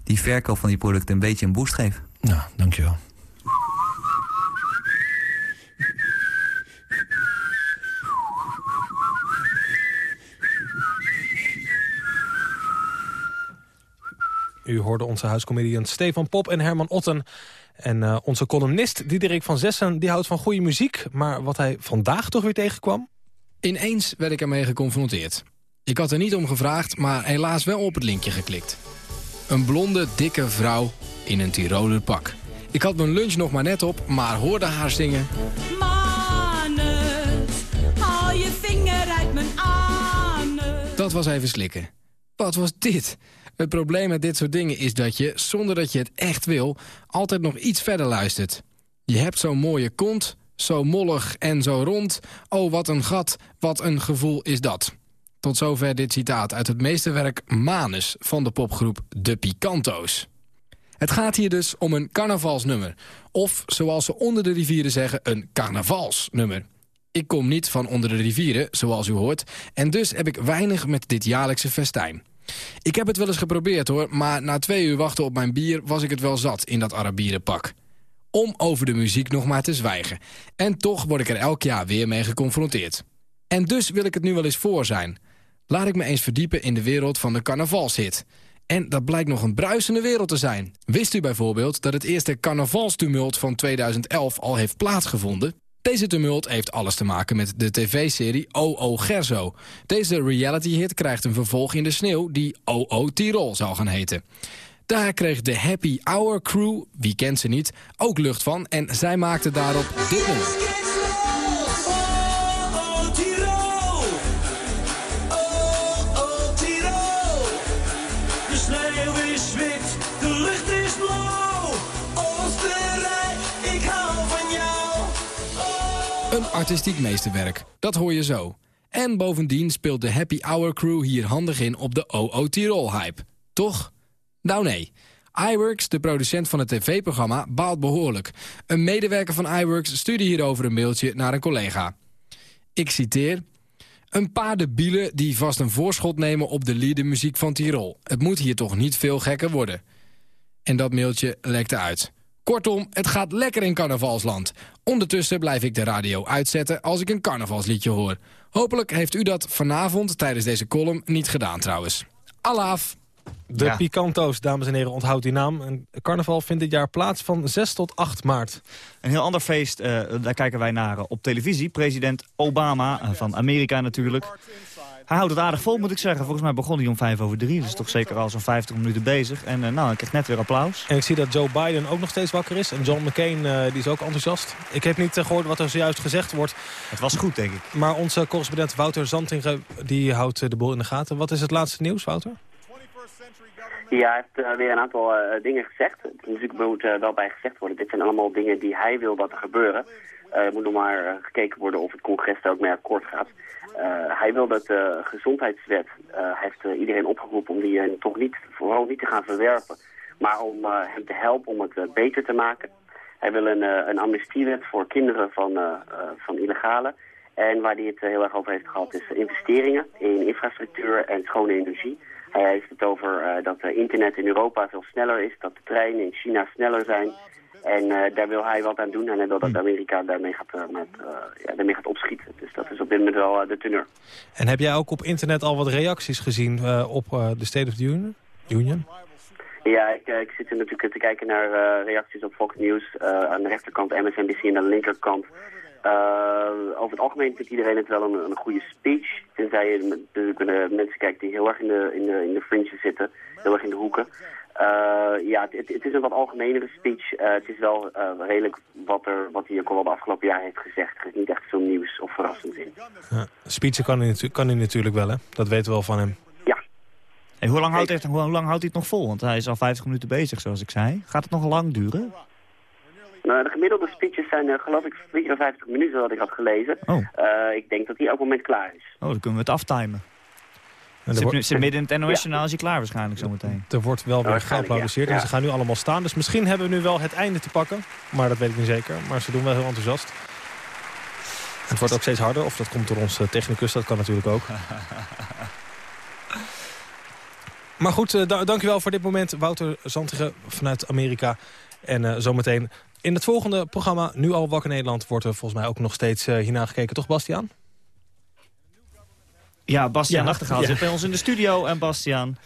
die verkoop van die producten een beetje een boost geef. Ja, dankjewel. U hoorde onze huiscomedian Stefan Pop en Herman Otten. En uh, onze columnist Diederik van Zessen die houdt van goede muziek. Maar wat hij vandaag toch weer tegenkwam? Ineens werd ik ermee geconfronteerd. Ik had er niet om gevraagd, maar helaas wel op het linkje geklikt. Een blonde, dikke vrouw in een Tiroler pak. Ik had mijn lunch nog maar net op, maar hoorde haar zingen... Manus, haal je vinger uit mijn anus. Dat was even slikken. Wat was dit? Het probleem met dit soort dingen is dat je, zonder dat je het echt wil... altijd nog iets verder luistert. Je hebt zo'n mooie kont, zo mollig en zo rond. Oh, wat een gat, wat een gevoel is dat. Tot zover dit citaat uit het meesterwerk Manus... van de popgroep De Picanto's. Het gaat hier dus om een carnavalsnummer. Of, zoals ze onder de rivieren zeggen, een carnavalsnummer. Ik kom niet van onder de rivieren, zoals u hoort... en dus heb ik weinig met dit jaarlijkse festijn. Ik heb het wel eens geprobeerd hoor, maar na twee uur wachten op mijn bier... was ik het wel zat in dat Arabierenpak. Om over de muziek nog maar te zwijgen. En toch word ik er elk jaar weer mee geconfronteerd. En dus wil ik het nu wel eens voor zijn. Laat ik me eens verdiepen in de wereld van de carnavalshit... En dat blijkt nog een bruisende wereld te zijn. Wist u bijvoorbeeld dat het eerste carnavalstumult van 2011 al heeft plaatsgevonden? Deze tumult heeft alles te maken met de tv-serie O.O. Gerzo. Deze reality-hit krijgt een vervolg in de sneeuw die O.O. Tirol zou gaan heten. Daar kreeg de Happy Hour Crew, wie kent ze niet, ook lucht van... en zij maakte daarop dit nummer. Artistiek meesterwerk, dat hoor je zo. En bovendien speelt de Happy Hour Crew hier handig in op de OO Tirol-hype. Toch? Nou nee. iWorks, de producent van het tv-programma, baalt behoorlijk. Een medewerker van iWorks stuurde hierover een mailtje naar een collega. Ik citeer... Een paar debielen die vast een voorschot nemen op de liedermuziek van Tirol. Het moet hier toch niet veel gekker worden. En dat mailtje lekte uit. Kortom, het gaat lekker in carnavalsland. Ondertussen blijf ik de radio uitzetten als ik een carnavalsliedje hoor. Hopelijk heeft u dat vanavond tijdens deze column niet gedaan trouwens. Alaaf! De ja. Picanto's, dames en heren, onthoud die naam. En carnaval vindt dit jaar plaats van 6 tot 8 maart. Een heel ander feest, uh, daar kijken wij naar uh, op televisie. President Obama, uh, van Amerika natuurlijk. Hij houdt het aardig vol, moet ik zeggen. Volgens mij begon hij om vijf over drie. Dus toch zeker al zo'n 50 minuten bezig. En uh, nou, ik krijg net weer applaus. En ik zie dat Joe Biden ook nog steeds wakker is. En John McCain uh, die is ook enthousiast. Ik heb niet uh, gehoord wat er zojuist gezegd wordt. Het was goed, denk ik. Maar onze correspondent Wouter Zantingen die houdt de boel in de gaten. Wat is het laatste nieuws, Wouter? Ja, hij heeft uh, weer een aantal uh, dingen gezegd. Dus moet uh, wel bij gezegd worden. Dit zijn allemaal dingen die hij wil dat er gebeuren. Er moet nog maar gekeken worden of het congres daar ook mee akkoord gaat. hij wil dat de gezondheidswet, heeft iedereen opgeroepen om die toch niet, vooral niet te gaan verwerpen. Maar om hem te helpen om het beter te maken. Hij wil een, een amnestiewet voor kinderen van, van illegale. En waar hij het heel erg over heeft gehad is investeringen in infrastructuur en schone energie. Hij heeft het over dat internet in Europa veel sneller is, dat de treinen in China sneller zijn. En uh, daar wil hij wat aan doen en hij wil dat Amerika daarmee gaat, met, ja, daarmee gaat opschieten. Dus dat is op dit moment wel de teneur. En heb jij ook op internet al wat reacties gezien op de State of the Union? Union? Ja, ik, ik zit er natuurlijk te kijken naar reacties op Fox News. aan de rechterkant MSNBC en aan de linkerkant over het algemeen vindt iedereen het wel een, een goede speech. Tenzij je natuurlijk mensen kijkt die heel erg in de, in de, in de fringes zitten. Heel erg in de hoeken. Uh, ja, het, het, is een wat algemenere speech. Uh, het is wel redelijk wat, er, wat hij ook al de afgelopen jaar heeft gezegd. Er is niet echt veel nieuws of verrassends in. Ja, speechen kan hij, kan hij natuurlijk wel, hè? Dat weten we wel van hem. Ja. Hey, hoe, lang houdt hij, hoe lang houdt hij het nog vol? Want hij is al 50 minuten bezig, zoals ik zei. Gaat het nog lang duren? Nou, de gemiddelde speeches zijn, uh, geloof ik, 54 minuten wat ik had gelezen. Oh. Uh, ik denk dat die elk moment klaar is. Oh, dan kunnen we het aftimen. Zit, wordt... zit midden in het NOS-journaal is hij klaar waarschijnlijk zometeen. Er wordt wel weer geapplaudisseerd ja. en ze gaan nu allemaal staan. Dus misschien hebben we nu wel het einde te pakken. Maar dat weet ik niet zeker. Maar ze doen wel heel enthousiast. Het wordt ook steeds harder. Of dat komt door onze technicus. Dat kan natuurlijk ook. maar goed, uh, dankjewel voor dit moment. Wouter Zantige vanuit Amerika. En uh, zometeen in het volgende programma, Nu al wakker Nederland... wordt er volgens mij ook nog steeds uh, hierna gekeken. Toch, Bastiaan? Ja, Bastiaan ja, Nachtegaal ja. zit bij ons in de studio. En Bastiaan...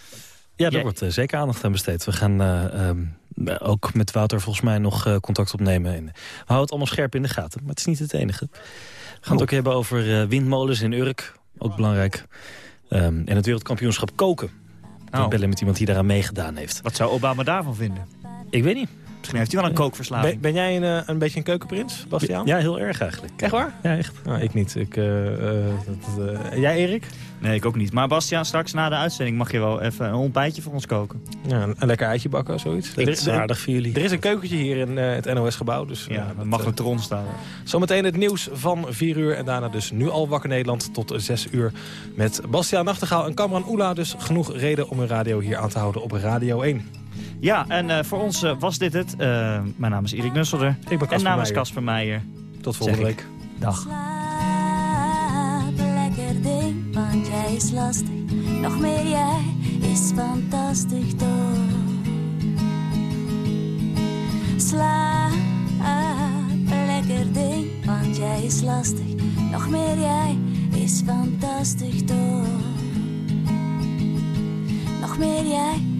Ja, daar Jij... wordt uh, zeker aandacht aan besteed. We gaan um, ook met Wouter volgens mij nog contact opnemen. En we houden het allemaal scherp in de gaten. Maar het is niet het enige. We gaan oh. het ook hebben over windmolens in Urk. Ook belangrijk. Um, en het wereldkampioenschap koken. Oh. bellen met iemand die daaraan meegedaan heeft. Wat zou Obama daarvan vinden? Ik weet niet. Misschien heeft hij wel een kookverslaving. Ben, ben jij een, uh, een beetje een keukenprins, Bastiaan? Ja, heel erg eigenlijk. Echt waar? Ja, echt. Nou, ik niet. Ik, uh, uh, dat, jij, Erik? Nee, ik ook niet. Maar Bastiaan, straks na de uitzending mag je wel even een ontbijtje voor ons koken. Ja, een, een lekker eitje bakken, zoiets. Ik is aardig voor jullie. Er is een keukentje hier in het NOS-gebouw. Dus, ja, dat mag een tron staan. Zometeen het nieuws van 4 uur. En daarna dus nu al wakker Nederland tot 6 uur. Met Bastiaan Nachtegaal en Kamran Oela. Dus genoeg reden om een radio hier aan te houden op Radio 1. Ja, en uh, voor ons eh, was dit het. Eh, mijn naam is Erik Nusselder. Ik ben Kasper En namens Casper Meijer. Tot volgende week. Dag. Slaap, lekker ding, want jij is lastig. Nog meer jij is fantastisch toch. Slaap, lekker ding, want jij is lastig. Nog meer jij is fantastisch toch. Nog meer jij